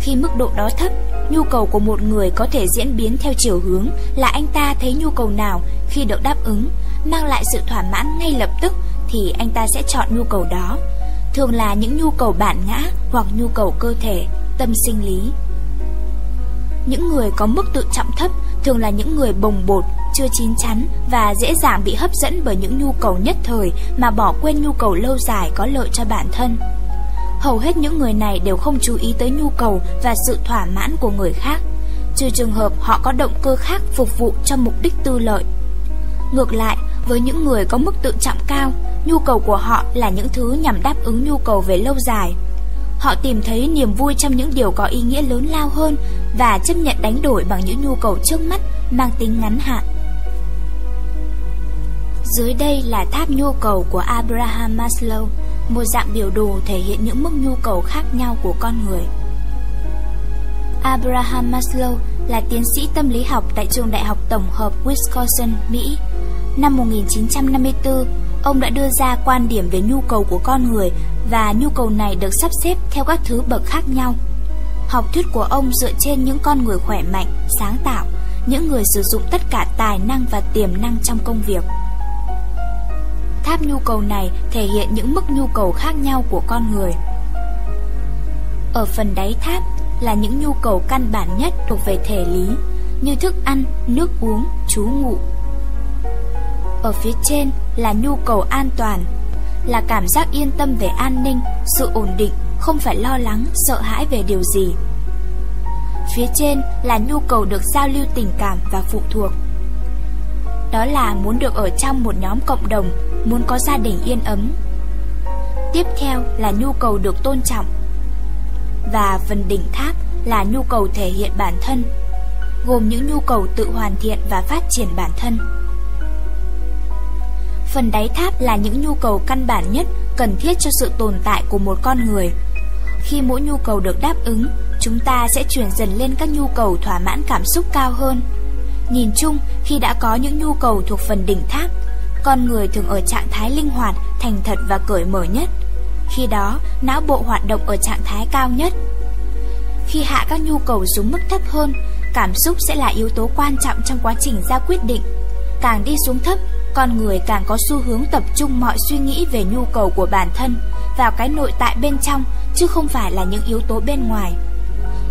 Khi mức độ đó thấp, nhu cầu của một người có thể diễn biến theo chiều hướng là anh ta thấy nhu cầu nào khi được đáp ứng, mang lại sự thỏa mãn ngay lập tức thì anh ta sẽ chọn nhu cầu đó. thường là những nhu cầu bản ngã hoặc nhu cầu cơ thể, tâm sinh lý. Những người có mức tự trọng thấp thường là những người bồng bột, chưa chín chắn và dễ dàng bị hấp dẫn bởi những nhu cầu nhất thời mà bỏ quên nhu cầu lâu dài có lợi cho bản thân. Hầu hết những người này đều không chú ý tới nhu cầu và sự thỏa mãn của người khác, trừ trường hợp họ có động cơ khác phục vụ cho mục đích tư lợi. Ngược lại, với những người có mức tự trọng cao, nhu cầu của họ là những thứ nhằm đáp ứng nhu cầu về lâu dài. Họ tìm thấy niềm vui trong những điều có ý nghĩa lớn lao hơn và chấp nhận đánh đổi bằng những nhu cầu trước mắt mang tính ngắn hạn. Dưới đây là tháp nhu cầu của Abraham Maslow, một dạng biểu đồ thể hiện những mức nhu cầu khác nhau của con người. Abraham Maslow là tiến sĩ tâm lý học tại trường đại học tổng hợp Wisconsin, Mỹ. Năm 1954, ông đã đưa ra quan điểm về nhu cầu của con người và nhu cầu này được sắp xếp theo các thứ bậc khác nhau. Học thuyết của ông dựa trên những con người khỏe mạnh, sáng tạo, những người sử dụng tất cả tài năng và tiềm năng trong công việc. Tháp nhu cầu này thể hiện những mức nhu cầu khác nhau của con người. Ở phần đáy tháp là những nhu cầu căn bản nhất thuộc về thể lý, như thức ăn, nước uống, trú ngụ. Ở phía trên là nhu cầu an toàn, là cảm giác yên tâm về an ninh, sự ổn định, không phải lo lắng, sợ hãi về điều gì. Phía trên là nhu cầu được giao lưu tình cảm và phụ thuộc. Đó là muốn được ở trong một nhóm cộng đồng, muốn có gia đình yên ấm. Tiếp theo là nhu cầu được tôn trọng. Và phần đỉnh tháp là nhu cầu thể hiện bản thân, gồm những nhu cầu tự hoàn thiện và phát triển bản thân. Phần đáy tháp là những nhu cầu căn bản nhất cần thiết cho sự tồn tại của một con người. Khi mỗi nhu cầu được đáp ứng, chúng ta sẽ chuyển dần lên các nhu cầu thỏa mãn cảm xúc cao hơn. Nhìn chung, khi đã có những nhu cầu thuộc phần đỉnh tháp, con người thường ở trạng thái linh hoạt, thành thật và cởi mở nhất. Khi đó, não bộ hoạt động ở trạng thái cao nhất. Khi hạ các nhu cầu xuống mức thấp hơn, cảm xúc sẽ là yếu tố quan trọng trong quá trình ra quyết định. Càng đi xuống thấp, con người càng có xu hướng tập trung mọi suy nghĩ về nhu cầu của bản thân vào cái nội tại bên trong chứ không phải là những yếu tố bên ngoài.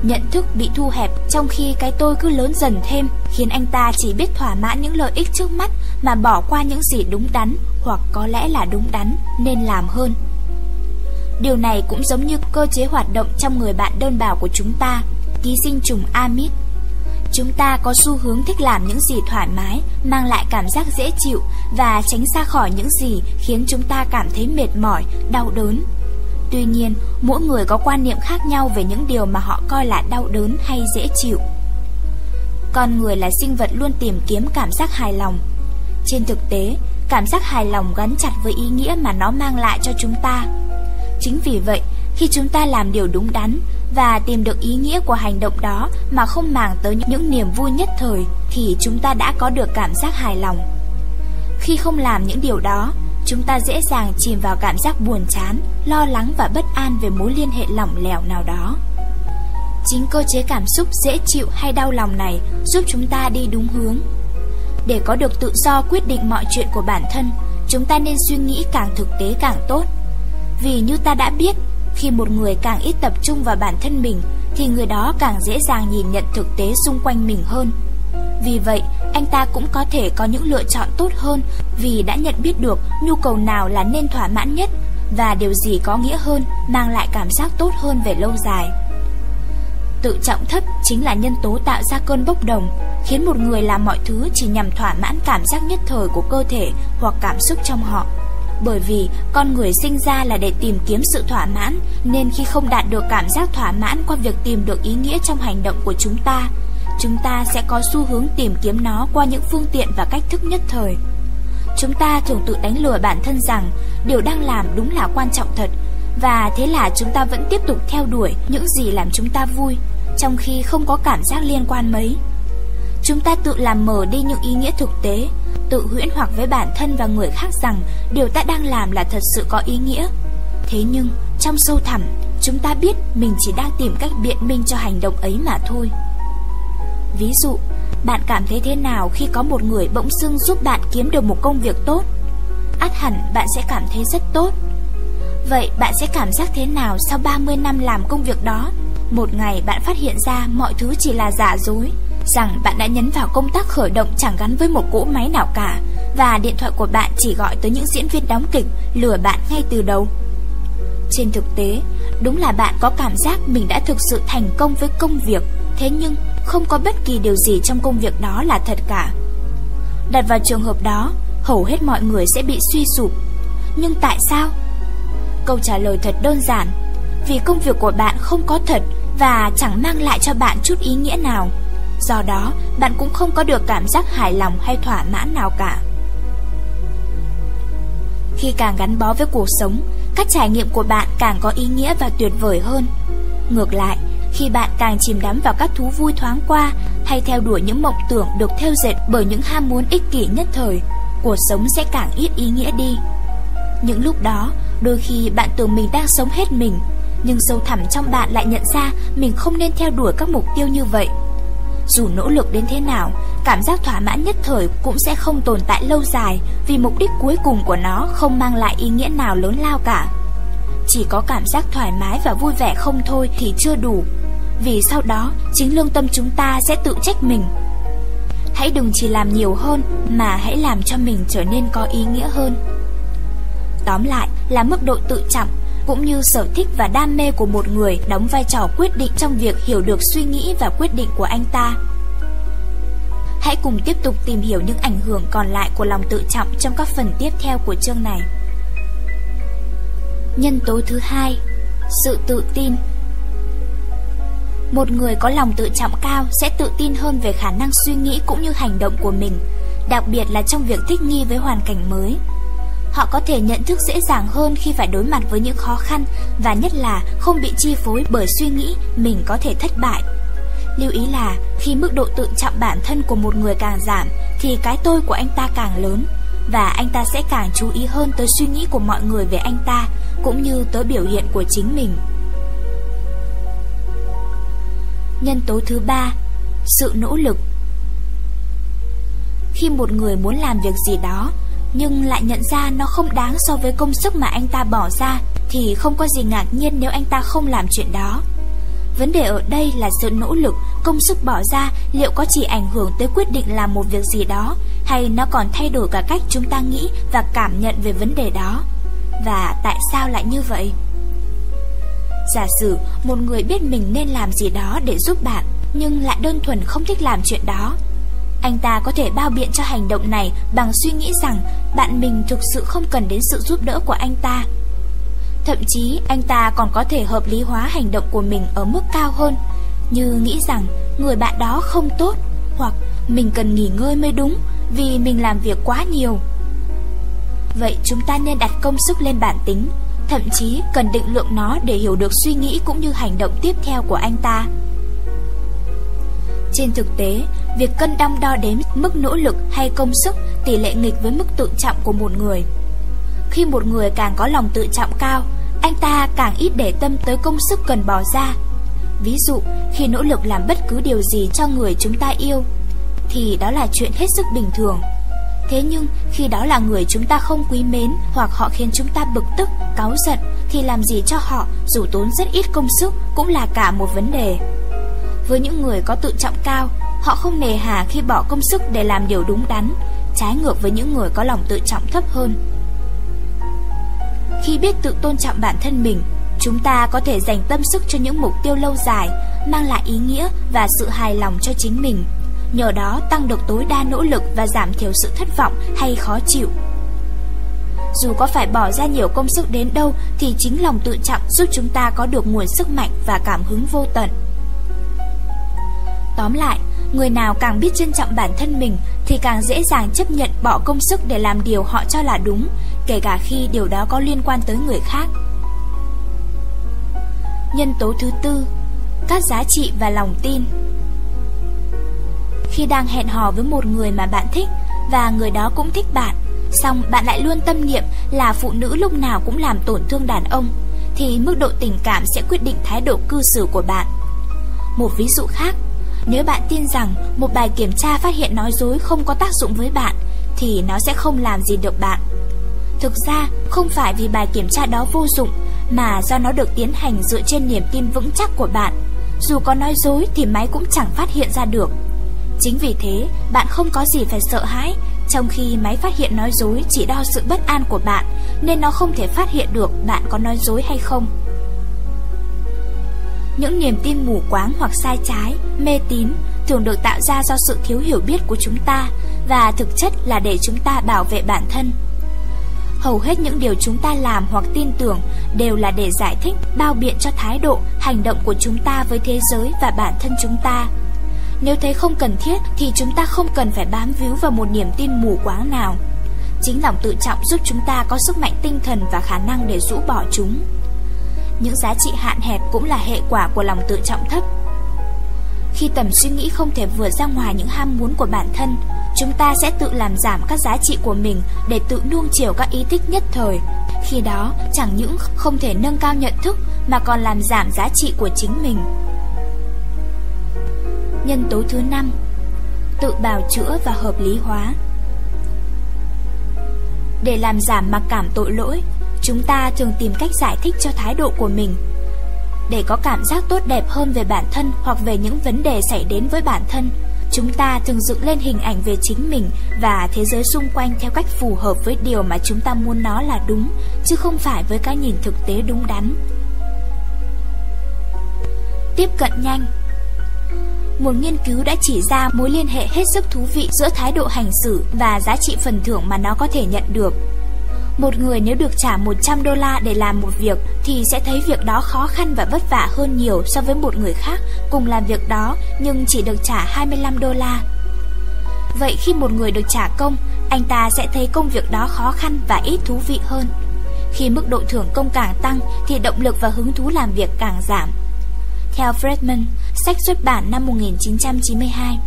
Nhận thức bị thu hẹp trong khi cái tôi cứ lớn dần thêm khiến anh ta chỉ biết thỏa mãn những lợi ích trước mắt mà bỏ qua những gì đúng đắn hoặc có lẽ là đúng đắn nên làm hơn. Điều này cũng giống như cơ chế hoạt động trong người bạn đơn bào của chúng ta, ký sinh trùng amid Chúng ta có xu hướng thích làm những gì thoải mái, mang lại cảm giác dễ chịu và tránh xa khỏi những gì khiến chúng ta cảm thấy mệt mỏi, đau đớn. Tuy nhiên, mỗi người có quan niệm khác nhau về những điều mà họ coi là đau đớn hay dễ chịu. Con người là sinh vật luôn tìm kiếm cảm giác hài lòng. Trên thực tế, cảm giác hài lòng gắn chặt với ý nghĩa mà nó mang lại cho chúng ta. Chính vì vậy, khi chúng ta làm điều đúng đắn, và tìm được ý nghĩa của hành động đó mà không màng tới những niềm vui nhất thời thì chúng ta đã có được cảm giác hài lòng. Khi không làm những điều đó, chúng ta dễ dàng chìm vào cảm giác buồn chán, lo lắng và bất an về mối liên hệ lỏng lẻo nào đó. Chính cơ chế cảm xúc dễ chịu hay đau lòng này giúp chúng ta đi đúng hướng. Để có được tự do quyết định mọi chuyện của bản thân, chúng ta nên suy nghĩ càng thực tế càng tốt. Vì như ta đã biết, khi một người càng ít tập trung vào bản thân mình Thì người đó càng dễ dàng nhìn nhận thực tế xung quanh mình hơn vì vậy, anh ta cũng có thể có những lựa chọn tốt hơn Vì đã nhận biết được nhu cầu nào là nên thỏa mãn nhất Và điều gì có nghĩa hơn, mang lại cảm giác tốt hơn về lâu dài. Tự trọng thấp chính là nhân tố tạo ra cơn bốc đồng Khiến một người làm mọi thứ chỉ nhằm thỏa mãn cảm giác nhất thời của cơ thể hoặc cảm xúc trong họ. Bởi vì con người sinh ra là để tìm kiếm sự thỏa mãn, nên khi không đạt được cảm giác thỏa mãn qua việc tìm được ý nghĩa trong hành động của chúng ta, chúng ta sẽ có xu hướng tìm kiếm nó qua những phương tiện và cách thức nhất thời. Chúng ta thường tự đánh lừa bản thân rằng điều đang làm đúng là quan trọng thật, và thế là chúng ta vẫn tiếp tục theo đuổi những gì làm chúng ta vui, trong khi không có cảm giác liên quan mấy. Chúng ta tự làm mờ đi những ý nghĩa thực tế, tự huyễn hoặc với bản thân và người khác rằng điều ta đang làm là thật sự có ý nghĩa. Thế nhưng, trong sâu thẳm, chúng ta biết mình chỉ đang tìm cách biện minh cho hành động ấy mà thôi. Ví dụ, bạn cảm thấy thế nào khi có một người bỗng dưng giúp bạn kiếm được một công việc tốt? Át hẳn bạn sẽ cảm thấy rất tốt. Vậy bạn sẽ cảm giác thế nào sau 30 năm làm công việc đó? Một ngày bạn phát hiện ra mọi thứ chỉ là giả dối, rằng bạn đã nhấn vào công tắc khởi động chẳng gắn với một cỗ máy nào cả, và điện thoại của bạn chỉ gọi tới những diễn viên đóng kịch lừa bạn ngay từ đầu. Trên thực tế, đúng là bạn có cảm giác mình đã thực sự thành công với công việc, thế nhưng không có bất kỳ điều gì trong công việc đó là thật cả. Đặt vào trường hợp đó, hầu hết mọi người sẽ bị suy sụp. Nhưng tại sao? Câu trả lời thật đơn giản, vì công việc của bạn không có thật và chẳng mang lại cho bạn chút ý nghĩa nào. Do đó, bạn cũng không có được cảm giác hài lòng hay thỏa mãn nào cả. Khi càng gắn bó với cuộc sống, các trải nghiệm của bạn càng có ý nghĩa và tuyệt vời hơn. Ngược lại, khi bạn càng chìm đắm vào các thú vui thoáng qua hay theo đuổi những mộng tưởng được theo dệt bởi những ham muốn ích kỷ nhất thời, cuộc sống sẽ càng ít ý nghĩa đi. Những lúc đó, đôi khi bạn tưởng mình đang sống hết mình, nhưng sâu thẳm trong bạn lại nhận ra mình không nên theo đuổi các mục tiêu như vậy. Dù nỗ lực đến thế nào, cảm giác thỏa mãn nhất thời cũng sẽ không tồn tại lâu dài vì mục đích cuối cùng của nó không mang lại ý nghĩa nào lớn lao cả. Chỉ có cảm giác thoải mái và vui vẻ không thôi thì chưa đủ, vì sau đó chính lương tâm chúng ta sẽ tự trách mình. Hãy đừng chỉ làm nhiều hơn mà hãy làm cho mình trở nên có ý nghĩa hơn. Tóm lại là mức độ tự trọng cũng như sở thích và đam mê của một người đóng vai trò quyết định trong việc hiểu được suy nghĩ và quyết định của anh ta. Hãy cùng tiếp tục tìm hiểu những ảnh hưởng còn lại của lòng tự trọng trong các phần tiếp theo của chương này. Nhân tố thứ hai, sự tự tin. Một người có lòng tự trọng cao sẽ tự tin hơn về khả năng suy nghĩ cũng như hành động của mình, đặc biệt là trong việc thích nghi với hoàn cảnh mới. Họ có thể nhận thức dễ dàng hơn khi phải đối mặt với những khó khăn và nhất là không bị chi phối bởi suy nghĩ mình có thể thất bại. Lưu ý là khi mức độ tự trọng bản thân của một người càng giảm thì cái tôi của anh ta càng lớn và anh ta sẽ càng chú ý hơn tới suy nghĩ của mọi người về anh ta cũng như tới biểu hiện của chính mình. Nhân tố thứ ba, sự nỗ lực. Khi một người muốn làm việc gì đó nhưng lại nhận ra nó không đáng so với công sức mà anh ta bỏ ra thì không có gì ngạc nhiên nếu anh ta không làm chuyện đó. Vấn đề ở đây là sự nỗ lực, công sức bỏ ra liệu có chỉ ảnh hưởng tới quyết định làm một việc gì đó hay nó còn thay đổi cả cách chúng ta nghĩ và cảm nhận về vấn đề đó. Và tại sao lại như vậy? Giả sử một người biết mình nên làm gì đó để giúp bạn nhưng lại đơn thuần không thích làm chuyện đó anh ta có thể bao biện cho hành động này bằng suy nghĩ rằng bạn mình thực sự không cần đến sự giúp đỡ của anh ta. Thậm chí anh ta còn có thể hợp lý hóa hành động của mình ở mức cao hơn, như nghĩ rằng người bạn đó không tốt, hoặc mình cần nghỉ ngơi mới đúng vì mình làm việc quá nhiều. Vậy chúng ta nên đặt công sức lên bản tính, thậm chí cần định lượng nó để hiểu được suy nghĩ cũng như hành động tiếp theo của anh ta. Trên thực tế, việc cân đong đo đếm mức nỗ lực hay công sức tỷ lệ nghịch với mức tự trọng của một người. Khi một người càng có lòng tự trọng cao, anh ta càng ít để tâm tới công sức cần bỏ ra. Ví dụ, khi nỗ lực làm bất cứ điều gì cho người chúng ta yêu, thì đó là chuyện hết sức bình thường. Thế nhưng, khi đó là người chúng ta không quý mến hoặc họ khiến chúng ta bực tức, cáu giận, thì làm gì cho họ dù tốn rất ít công sức cũng là cả một vấn đề. Với những người có tự trọng cao, họ không nề hà khi bỏ công sức để làm điều đúng đắn, trái ngược với những người có lòng tự trọng thấp hơn. Khi biết tự tôn trọng bản thân mình, chúng ta có thể dành tâm sức cho những mục tiêu lâu dài, mang lại ý nghĩa và sự hài lòng cho chính mình. Nhờ đó tăng được tối đa nỗ lực và giảm thiểu sự thất vọng hay khó chịu. Dù có phải bỏ ra nhiều công sức đến đâu thì chính lòng tự trọng giúp chúng ta có được nguồn sức mạnh và cảm hứng vô tận. Tóm lại, người nào càng biết trân trọng bản thân mình thì càng dễ dàng chấp nhận bỏ công sức để làm điều họ cho là đúng, kể cả khi điều đó có liên quan tới người khác. Nhân tố thứ tư, các giá trị và lòng tin. Khi đang hẹn hò với một người mà bạn thích và người đó cũng thích bạn, xong bạn lại luôn tâm niệm là phụ nữ lúc nào cũng làm tổn thương đàn ông, thì mức độ tình cảm sẽ quyết định thái độ cư xử của bạn. Một ví dụ khác, nếu bạn tin rằng một bài kiểm tra phát hiện nói dối không có tác dụng với bạn, thì nó sẽ không làm gì được bạn. Thực ra, không phải vì bài kiểm tra đó vô dụng, mà do nó được tiến hành dựa trên niềm tin vững chắc của bạn. Dù có nói dối thì máy cũng chẳng phát hiện ra được. Chính vì thế, bạn không có gì phải sợ hãi, trong khi máy phát hiện nói dối chỉ đo sự bất an của bạn, nên nó không thể phát hiện được bạn có nói dối hay không. Những niềm tin mù quáng hoặc sai trái, mê tín thường được tạo ra do sự thiếu hiểu biết của chúng ta và thực chất là để chúng ta bảo vệ bản thân. Hầu hết những điều chúng ta làm hoặc tin tưởng đều là để giải thích, bao biện cho thái độ, hành động của chúng ta với thế giới và bản thân chúng ta. Nếu thấy không cần thiết thì chúng ta không cần phải bám víu vào một niềm tin mù quáng nào. Chính lòng tự trọng giúp chúng ta có sức mạnh tinh thần và khả năng để rũ bỏ chúng. Những giá trị hạn hẹp cũng là hệ quả của lòng tự trọng thấp. Khi tầm suy nghĩ không thể vượt ra ngoài những ham muốn của bản thân, chúng ta sẽ tự làm giảm các giá trị của mình để tự nuông chiều các ý thích nhất thời. Khi đó, chẳng những không thể nâng cao nhận thức mà còn làm giảm giá trị của chính mình. Nhân tố thứ năm Tự bào chữa và hợp lý hóa Để làm giảm mặc cảm tội lỗi, chúng ta thường tìm cách giải thích cho thái độ của mình để có cảm giác tốt đẹp hơn về bản thân hoặc về những vấn đề xảy đến với bản thân. Chúng ta thường dựng lên hình ảnh về chính mình và thế giới xung quanh theo cách phù hợp với điều mà chúng ta muốn nó là đúng, chứ không phải với cái nhìn thực tế đúng đắn. Tiếp cận nhanh một nghiên cứu đã chỉ ra mối liên hệ hết sức thú vị giữa thái độ hành xử và giá trị phần thưởng mà nó có thể nhận được. Một người nếu được trả 100 đô la để làm một việc thì sẽ thấy việc đó khó khăn và vất vả hơn nhiều so với một người khác cùng làm việc đó nhưng chỉ được trả 25 đô la. Vậy khi một người được trả công, anh ta sẽ thấy công việc đó khó khăn và ít thú vị hơn. Khi mức độ thưởng công càng tăng thì động lực và hứng thú làm việc càng giảm. Theo Fredman, sách xuất bản năm 1992.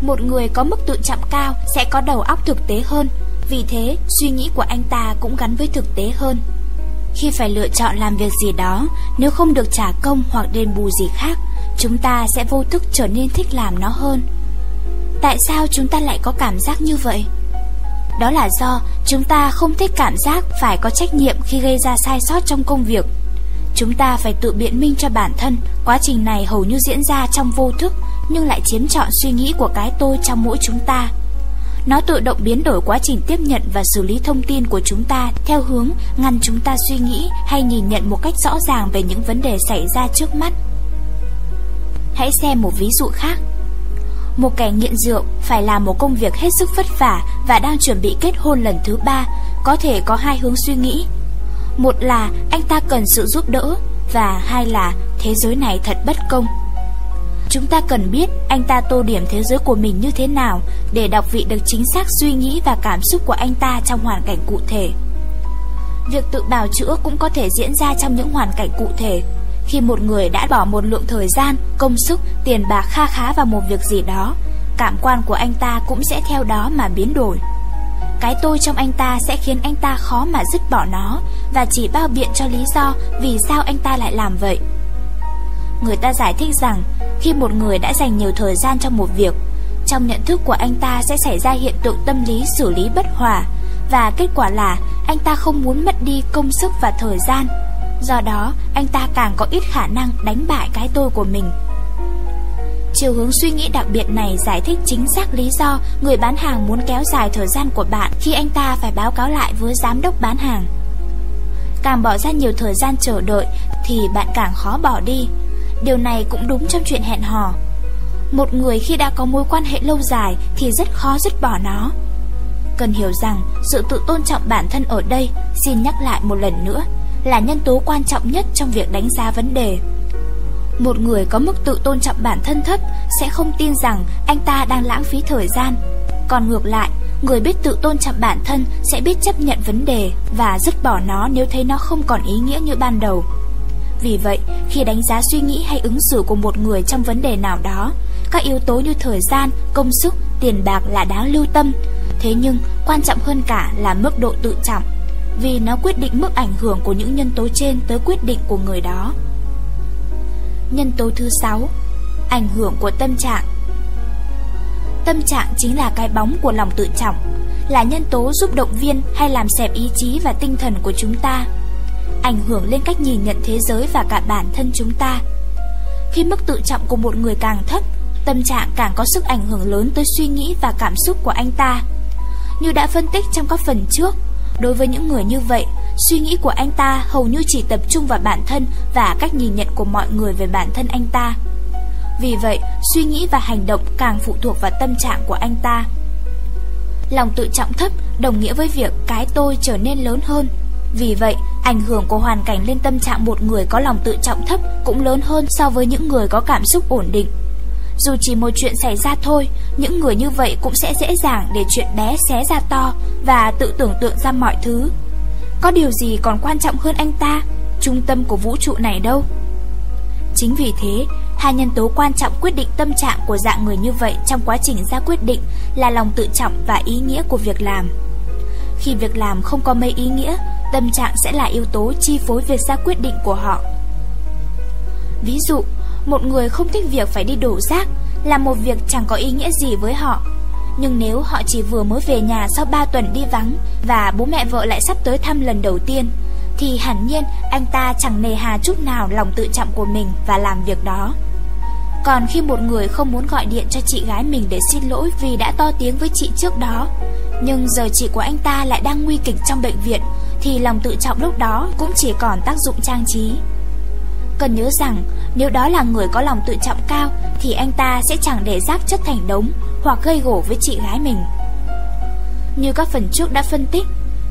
Một người có mức tự trọng cao sẽ có đầu óc thực tế hơn, vì thế, suy nghĩ của anh ta cũng gắn với thực tế hơn. Khi phải lựa chọn làm việc gì đó, nếu không được trả công hoặc đền bù gì khác, chúng ta sẽ vô thức trở nên thích làm nó hơn. Tại sao chúng ta lại có cảm giác như vậy? Đó là do chúng ta không thích cảm giác phải có trách nhiệm khi gây ra sai sót trong công việc. Chúng ta phải tự biện minh cho bản thân, quá trình này hầu như diễn ra trong vô thức nhưng lại chiếm trọn suy nghĩ của cái tôi trong mỗi chúng ta. Nó tự động biến đổi quá trình tiếp nhận và xử lý thông tin của chúng ta theo hướng ngăn chúng ta suy nghĩ hay nhìn nhận một cách rõ ràng về những vấn đề xảy ra trước mắt. Hãy xem một ví dụ khác. Một kẻ nghiện rượu phải làm một công việc hết sức vất vả và đang chuẩn bị kết hôn lần thứ ba, có thể có hai hướng suy nghĩ. Một là anh ta cần sự giúp đỡ và hai là thế giới này thật bất công. Chúng ta cần biết anh ta tô điểm thế giới của mình như thế nào để đọc vị được chính xác suy nghĩ và cảm xúc của anh ta trong hoàn cảnh cụ thể. Việc tự bào chữa cũng có thể diễn ra trong những hoàn cảnh cụ thể. Khi một người đã bỏ một lượng thời gian, công sức, tiền bạc kha khá vào một việc gì đó, cảm quan của anh ta cũng sẽ theo đó mà biến đổi. Cái tôi trong anh ta sẽ khiến anh ta khó mà dứt bỏ nó và chỉ bao biện cho lý do vì sao anh ta lại làm vậy. Người ta giải thích rằng khi một người đã dành nhiều thời gian trong một việc, trong nhận thức của anh ta sẽ xảy ra hiện tượng tâm lý xử lý bất hòa và kết quả là anh ta không muốn mất đi công sức và thời gian. Do đó, anh ta càng có ít khả năng đánh bại cái tôi của mình. Chiều hướng suy nghĩ đặc biệt này giải thích chính xác lý do người bán hàng muốn kéo dài thời gian của bạn khi anh ta phải báo cáo lại với giám đốc bán hàng. Càng bỏ ra nhiều thời gian chờ đợi thì bạn càng khó bỏ đi. Điều này cũng đúng trong chuyện hẹn hò. Một người khi đã có mối quan hệ lâu dài thì rất khó dứt bỏ nó. Cần hiểu rằng sự tự tôn trọng bản thân ở đây, xin nhắc lại một lần nữa, là nhân tố quan trọng nhất trong việc đánh giá vấn đề. Một người có mức tự tôn trọng bản thân thấp sẽ không tin rằng anh ta đang lãng phí thời gian. Còn ngược lại, người biết tự tôn trọng bản thân sẽ biết chấp nhận vấn đề và dứt bỏ nó nếu thấy nó không còn ý nghĩa như ban đầu. Vì vậy, khi đánh giá suy nghĩ hay ứng xử của một người trong vấn đề nào đó, các yếu tố như thời gian, công sức, tiền bạc là đáng lưu tâm. Thế nhưng, quan trọng hơn cả là mức độ tự trọng, vì nó quyết định mức ảnh hưởng của những nhân tố trên tới quyết định của người đó. Nhân tố thứ 6 Ảnh hưởng của tâm trạng Tâm trạng chính là cái bóng của lòng tự trọng là nhân tố giúp động viên hay làm xẹp ý chí và tinh thần của chúng ta, ảnh hưởng lên cách nhìn nhận thế giới và cả bản thân chúng ta. Khi mức tự trọng của một người càng thấp, tâm trạng càng có sức ảnh hưởng lớn tới suy nghĩ và cảm xúc của anh ta. Như đã phân tích trong các phần trước, đối với những người như vậy, suy nghĩ của anh ta hầu như chỉ tập trung vào bản thân và cách nhìn nhận của mọi người về bản thân anh ta. Vì vậy, suy nghĩ và hành động càng phụ thuộc vào tâm trạng của anh ta. Lòng tự trọng thấp đồng nghĩa với việc cái tôi trở nên lớn hơn. Vì vậy, ảnh hưởng của hoàn cảnh lên tâm trạng một người có lòng tự trọng thấp cũng lớn hơn so với những người có cảm xúc ổn định. Dù chỉ một chuyện xảy ra thôi, những người như vậy cũng sẽ dễ dàng để chuyện bé xé ra to và tự tưởng tượng ra mọi thứ. Có điều gì còn quan trọng hơn anh ta, trung tâm của vũ trụ này đâu. Chính vì thế, hai nhân tố quan trọng quyết định tâm trạng của dạng người như vậy trong quá trình ra quyết định là lòng tự trọng và ý nghĩa của việc làm. Khi việc làm không có mấy ý nghĩa, tâm trạng sẽ là yếu tố chi phối việc ra quyết định của họ. Ví dụ, một người không thích việc phải đi đổ rác là một việc chẳng có ý nghĩa gì với họ. Nhưng nếu họ chỉ vừa mới về nhà sau 3 tuần đi vắng và bố mẹ vợ lại sắp tới thăm lần đầu tiên, thì hẳn nhiên anh ta chẳng nề hà chút nào lòng tự trọng của mình và làm việc đó. Còn khi một người không muốn gọi điện cho chị gái mình để xin lỗi vì đã to tiếng với chị trước đó, nhưng giờ chị của anh ta lại đang nguy kịch trong bệnh viện, thì lòng tự trọng lúc đó cũng chỉ còn tác dụng trang trí. Cần nhớ rằng, nếu đó là người có lòng tự trọng cao, thì anh ta sẽ chẳng để rác chất thành đống hoặc gây gổ với chị gái mình. Như các phần trước đã phân tích,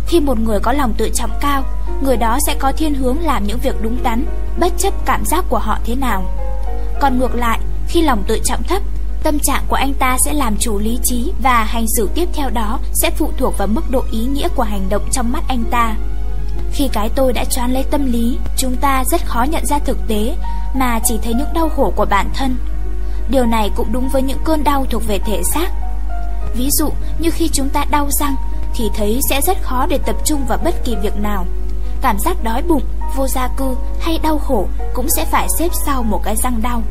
khi một người có lòng tự trọng cao, người đó sẽ có thiên hướng làm những việc đúng đắn, bất chấp cảm giác của họ thế nào. Còn ngược lại, khi lòng tự trọng thấp, tâm trạng của anh ta sẽ làm chủ lý trí và hành xử tiếp theo đó sẽ phụ thuộc vào mức độ ý nghĩa của hành động trong mắt anh ta. Khi cái tôi đã choán lấy tâm lý, chúng ta rất khó nhận ra thực tế mà chỉ thấy những đau khổ của bản thân. Điều này cũng đúng với những cơn đau thuộc về thể xác. Ví dụ như khi chúng ta đau răng thì thấy sẽ rất khó để tập trung vào bất kỳ việc nào. Cảm giác đói bụng, vô gia cư hay đau khổ cũng sẽ phải xếp sau một cái răng đau.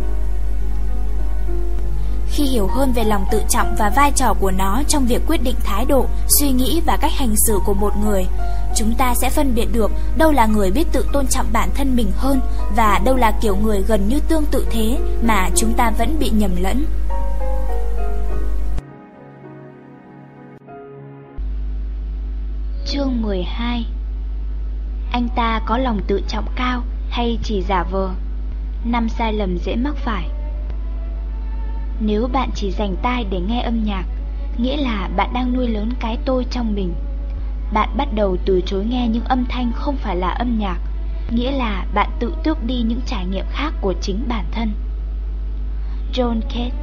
Khi hiểu hơn về lòng tự trọng và vai trò của nó trong việc quyết định thái độ, suy nghĩ và cách hành xử của một người, chúng ta sẽ phân biệt được đâu là người biết tự tôn trọng bản thân mình hơn và đâu là kiểu người gần như tương tự thế mà chúng ta vẫn bị nhầm lẫn. Chương 12 Anh ta có lòng tự trọng cao hay chỉ giả vờ? Năm sai lầm dễ mắc phải nếu bạn chỉ dành tai để nghe âm nhạc, nghĩa là bạn đang nuôi lớn cái tôi trong mình. Bạn bắt đầu từ chối nghe những âm thanh không phải là âm nhạc, nghĩa là bạn tự tước đi những trải nghiệm khác của chính bản thân. John Cage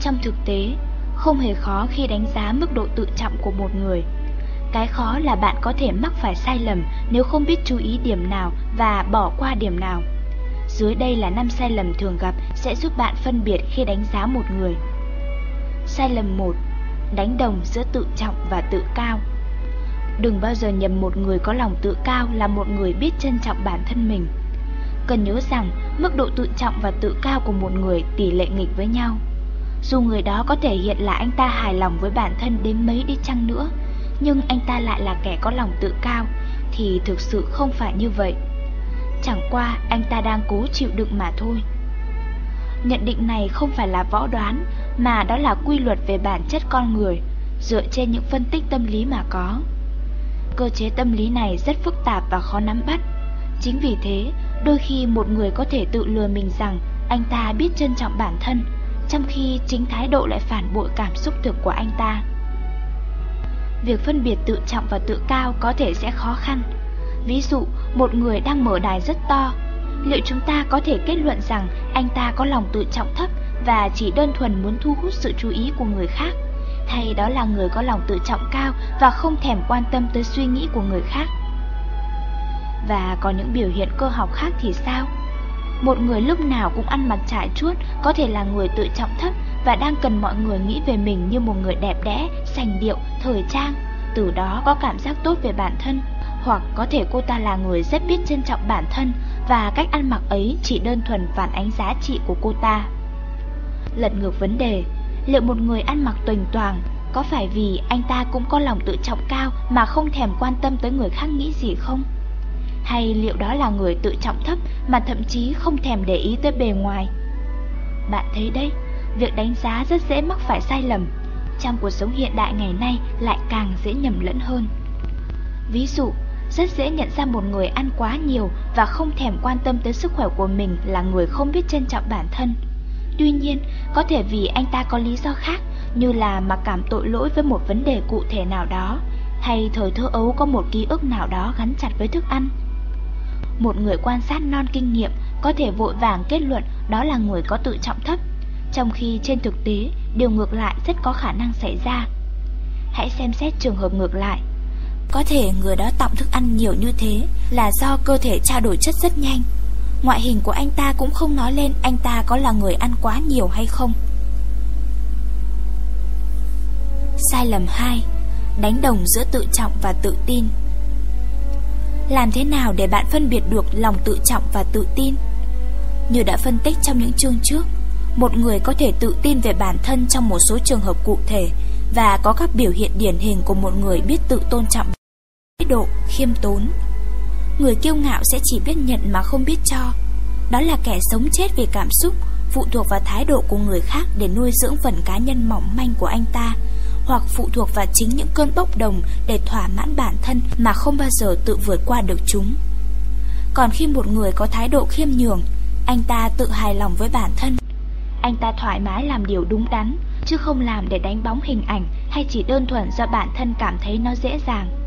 Trong thực tế, không hề khó khi đánh giá mức độ tự trọng của một người. Cái khó là bạn có thể mắc phải sai lầm nếu không biết chú ý điểm nào và bỏ qua điểm nào. Dưới đây là năm sai lầm thường gặp sẽ giúp bạn phân biệt khi đánh giá một người. Sai lầm 1. Đánh đồng giữa tự trọng và tự cao. Đừng bao giờ nhầm một người có lòng tự cao là một người biết trân trọng bản thân mình. Cần nhớ rằng, mức độ tự trọng và tự cao của một người tỷ lệ nghịch với nhau. Dù người đó có thể hiện là anh ta hài lòng với bản thân đến mấy đi chăng nữa, nhưng anh ta lại là kẻ có lòng tự cao, thì thực sự không phải như vậy. Chẳng qua anh ta đang cố chịu đựng mà thôi. Nhận định này không phải là võ đoán, mà đó là quy luật về bản chất con người, dựa trên những phân tích tâm lý mà có. Cơ chế tâm lý này rất phức tạp và khó nắm bắt. Chính vì thế, đôi khi một người có thể tự lừa mình rằng anh ta biết trân trọng bản thân, trong khi chính thái độ lại phản bội cảm xúc thực của anh ta. Việc phân biệt tự trọng và tự cao có thể sẽ khó khăn. Ví dụ, một người đang mở đài rất to, liệu chúng ta có thể kết luận rằng anh ta có lòng tự trọng thấp và chỉ đơn thuần muốn thu hút sự chú ý của người khác, hay đó là người có lòng tự trọng cao và không thèm quan tâm tới suy nghĩ của người khác? Và có những biểu hiện cơ học khác thì sao? Một người lúc nào cũng ăn mặc trải chuốt có thể là người tự trọng thấp và đang cần mọi người nghĩ về mình như một người đẹp đẽ, sành điệu, thời trang, từ đó có cảm giác tốt về bản thân. Hoặc có thể cô ta là người rất biết trân trọng bản thân và cách ăn mặc ấy chỉ đơn thuần phản ánh giá trị của cô ta. Lật ngược vấn đề, liệu một người ăn mặc tuềnh toàng, Có phải vì anh ta cũng có lòng tự trọng cao mà không thèm quan tâm tới người khác nghĩ gì không? Hay liệu đó là người tự trọng thấp mà thậm chí không thèm để ý tới bề ngoài? Bạn thấy đấy, việc đánh giá rất dễ mắc phải sai lầm. Trong cuộc sống hiện đại ngày nay lại càng dễ nhầm lẫn hơn. Ví dụ, rất dễ nhận ra một người ăn quá nhiều và không thèm quan tâm tới sức khỏe của mình là người không biết trân trọng bản thân. Tuy nhiên, có thể vì anh ta có lý do khác như là mặc cảm tội lỗi với một vấn đề cụ thể nào đó, hay thời thơ ấu có một ký ức nào đó gắn chặt với thức ăn. Một người quan sát non kinh nghiệm có thể vội vàng kết luận đó là người có tự trọng thấp, trong khi trên thực tế điều ngược lại rất có khả năng xảy ra. Hãy xem xét trường hợp ngược lại. Có thể người đó tọng thức ăn nhiều như thế là do cơ thể trao đổi chất rất nhanh. Ngoại hình của anh ta cũng không nói lên anh ta có là người ăn quá nhiều hay không. Sai lầm 2 Đánh đồng giữa tự trọng và tự tin Làm thế nào để bạn phân biệt được lòng tự trọng và tự tin? Như đã phân tích trong những chương trước, Một người có thể tự tin về bản thân trong một số trường hợp cụ thể Và có các biểu hiện điển hình của một người biết tự tôn trọng Thái độ khiêm tốn Người kiêu ngạo sẽ chỉ biết nhận mà không biết cho Đó là kẻ sống chết về cảm xúc Phụ thuộc vào thái độ của người khác để nuôi dưỡng phần cá nhân mỏng manh của anh ta hoặc phụ thuộc vào chính những cơn bốc đồng để thỏa mãn bản thân mà không bao giờ tự vượt qua được chúng. Còn khi một người có thái độ khiêm nhường, anh ta tự hài lòng với bản thân. Anh ta thoải mái làm điều đúng đắn, chứ không làm để đánh bóng hình ảnh hay chỉ đơn thuần do bản thân cảm thấy nó dễ dàng.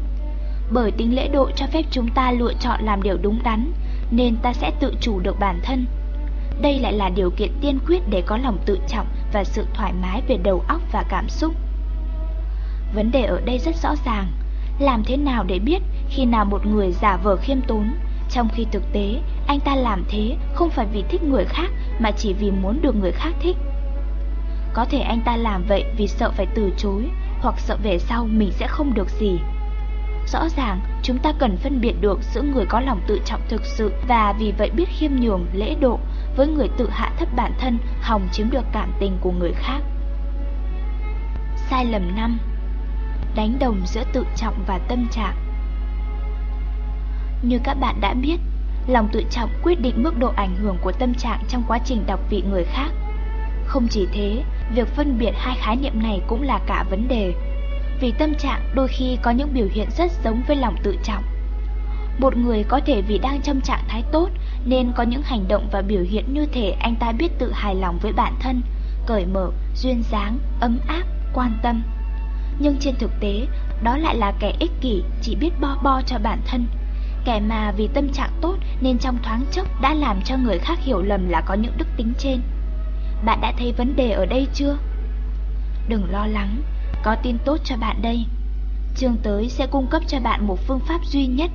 Bởi tính lễ độ cho phép chúng ta lựa chọn làm điều đúng đắn, nên ta sẽ tự chủ được bản thân. Đây lại là điều kiện tiên quyết để có lòng tự trọng và sự thoải mái về đầu óc và cảm xúc. Vấn đề ở đây rất rõ ràng, làm thế nào để biết khi nào một người giả vờ khiêm tốn, trong khi thực tế anh ta làm thế không phải vì thích người khác mà chỉ vì muốn được người khác thích. Có thể anh ta làm vậy vì sợ phải từ chối hoặc sợ về sau mình sẽ không được gì. Rõ ràng, chúng ta cần phân biệt được giữa người có lòng tự trọng thực sự và vì vậy biết khiêm nhường, lễ độ với người tự hạ thấp bản thân, hòng chiếm được cảm tình của người khác. Sai lầm 5 đánh đồng giữa tự trọng và tâm trạng. Như các bạn đã biết, lòng tự trọng quyết định mức độ ảnh hưởng của tâm trạng trong quá trình đọc vị người khác. Không chỉ thế, việc phân biệt hai khái niệm này cũng là cả vấn đề. Vì tâm trạng đôi khi có những biểu hiện rất giống với lòng tự trọng. Một người có thể vì đang trong trạng thái tốt nên có những hành động và biểu hiện như thể anh ta biết tự hài lòng với bản thân, cởi mở, duyên dáng, ấm áp, quan tâm nhưng trên thực tế, đó lại là kẻ ích kỷ, chỉ biết bo bo cho bản thân. Kẻ mà vì tâm trạng tốt nên trong thoáng chốc đã làm cho người khác hiểu lầm là có những đức tính trên. Bạn đã thấy vấn đề ở đây chưa? Đừng lo lắng, có tin tốt cho bạn đây. Chương tới sẽ cung cấp cho bạn một phương pháp duy nhất,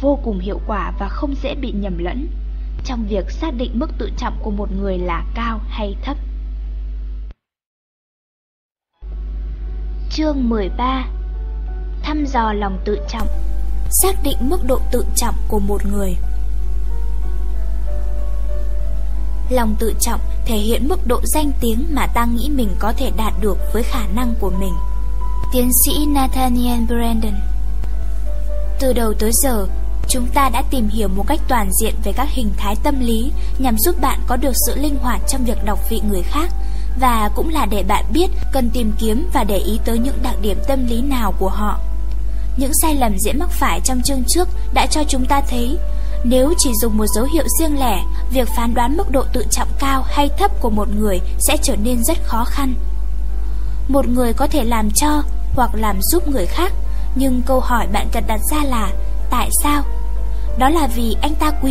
vô cùng hiệu quả và không dễ bị nhầm lẫn trong việc xác định mức tự trọng của một người là cao hay thấp. Chương 13 Thăm dò lòng tự trọng Xác định mức độ tự trọng của một người Lòng tự trọng thể hiện mức độ danh tiếng mà ta nghĩ mình có thể đạt được với khả năng của mình Tiến sĩ Nathaniel Brandon Từ đầu tới giờ, chúng ta đã tìm hiểu một cách toàn diện về các hình thái tâm lý nhằm giúp bạn có được sự linh hoạt trong việc đọc vị người khác và cũng là để bạn biết cần tìm kiếm và để ý tới những đặc điểm tâm lý nào của họ. Những sai lầm dễ mắc phải trong chương trước đã cho chúng ta thấy nếu chỉ dùng một dấu hiệu riêng lẻ, việc phán đoán mức độ tự trọng cao hay thấp của một người sẽ trở nên rất khó khăn. Một người có thể làm cho hoặc làm giúp người khác, nhưng câu hỏi bạn cần đặt ra là tại sao? Đó là vì anh ta quý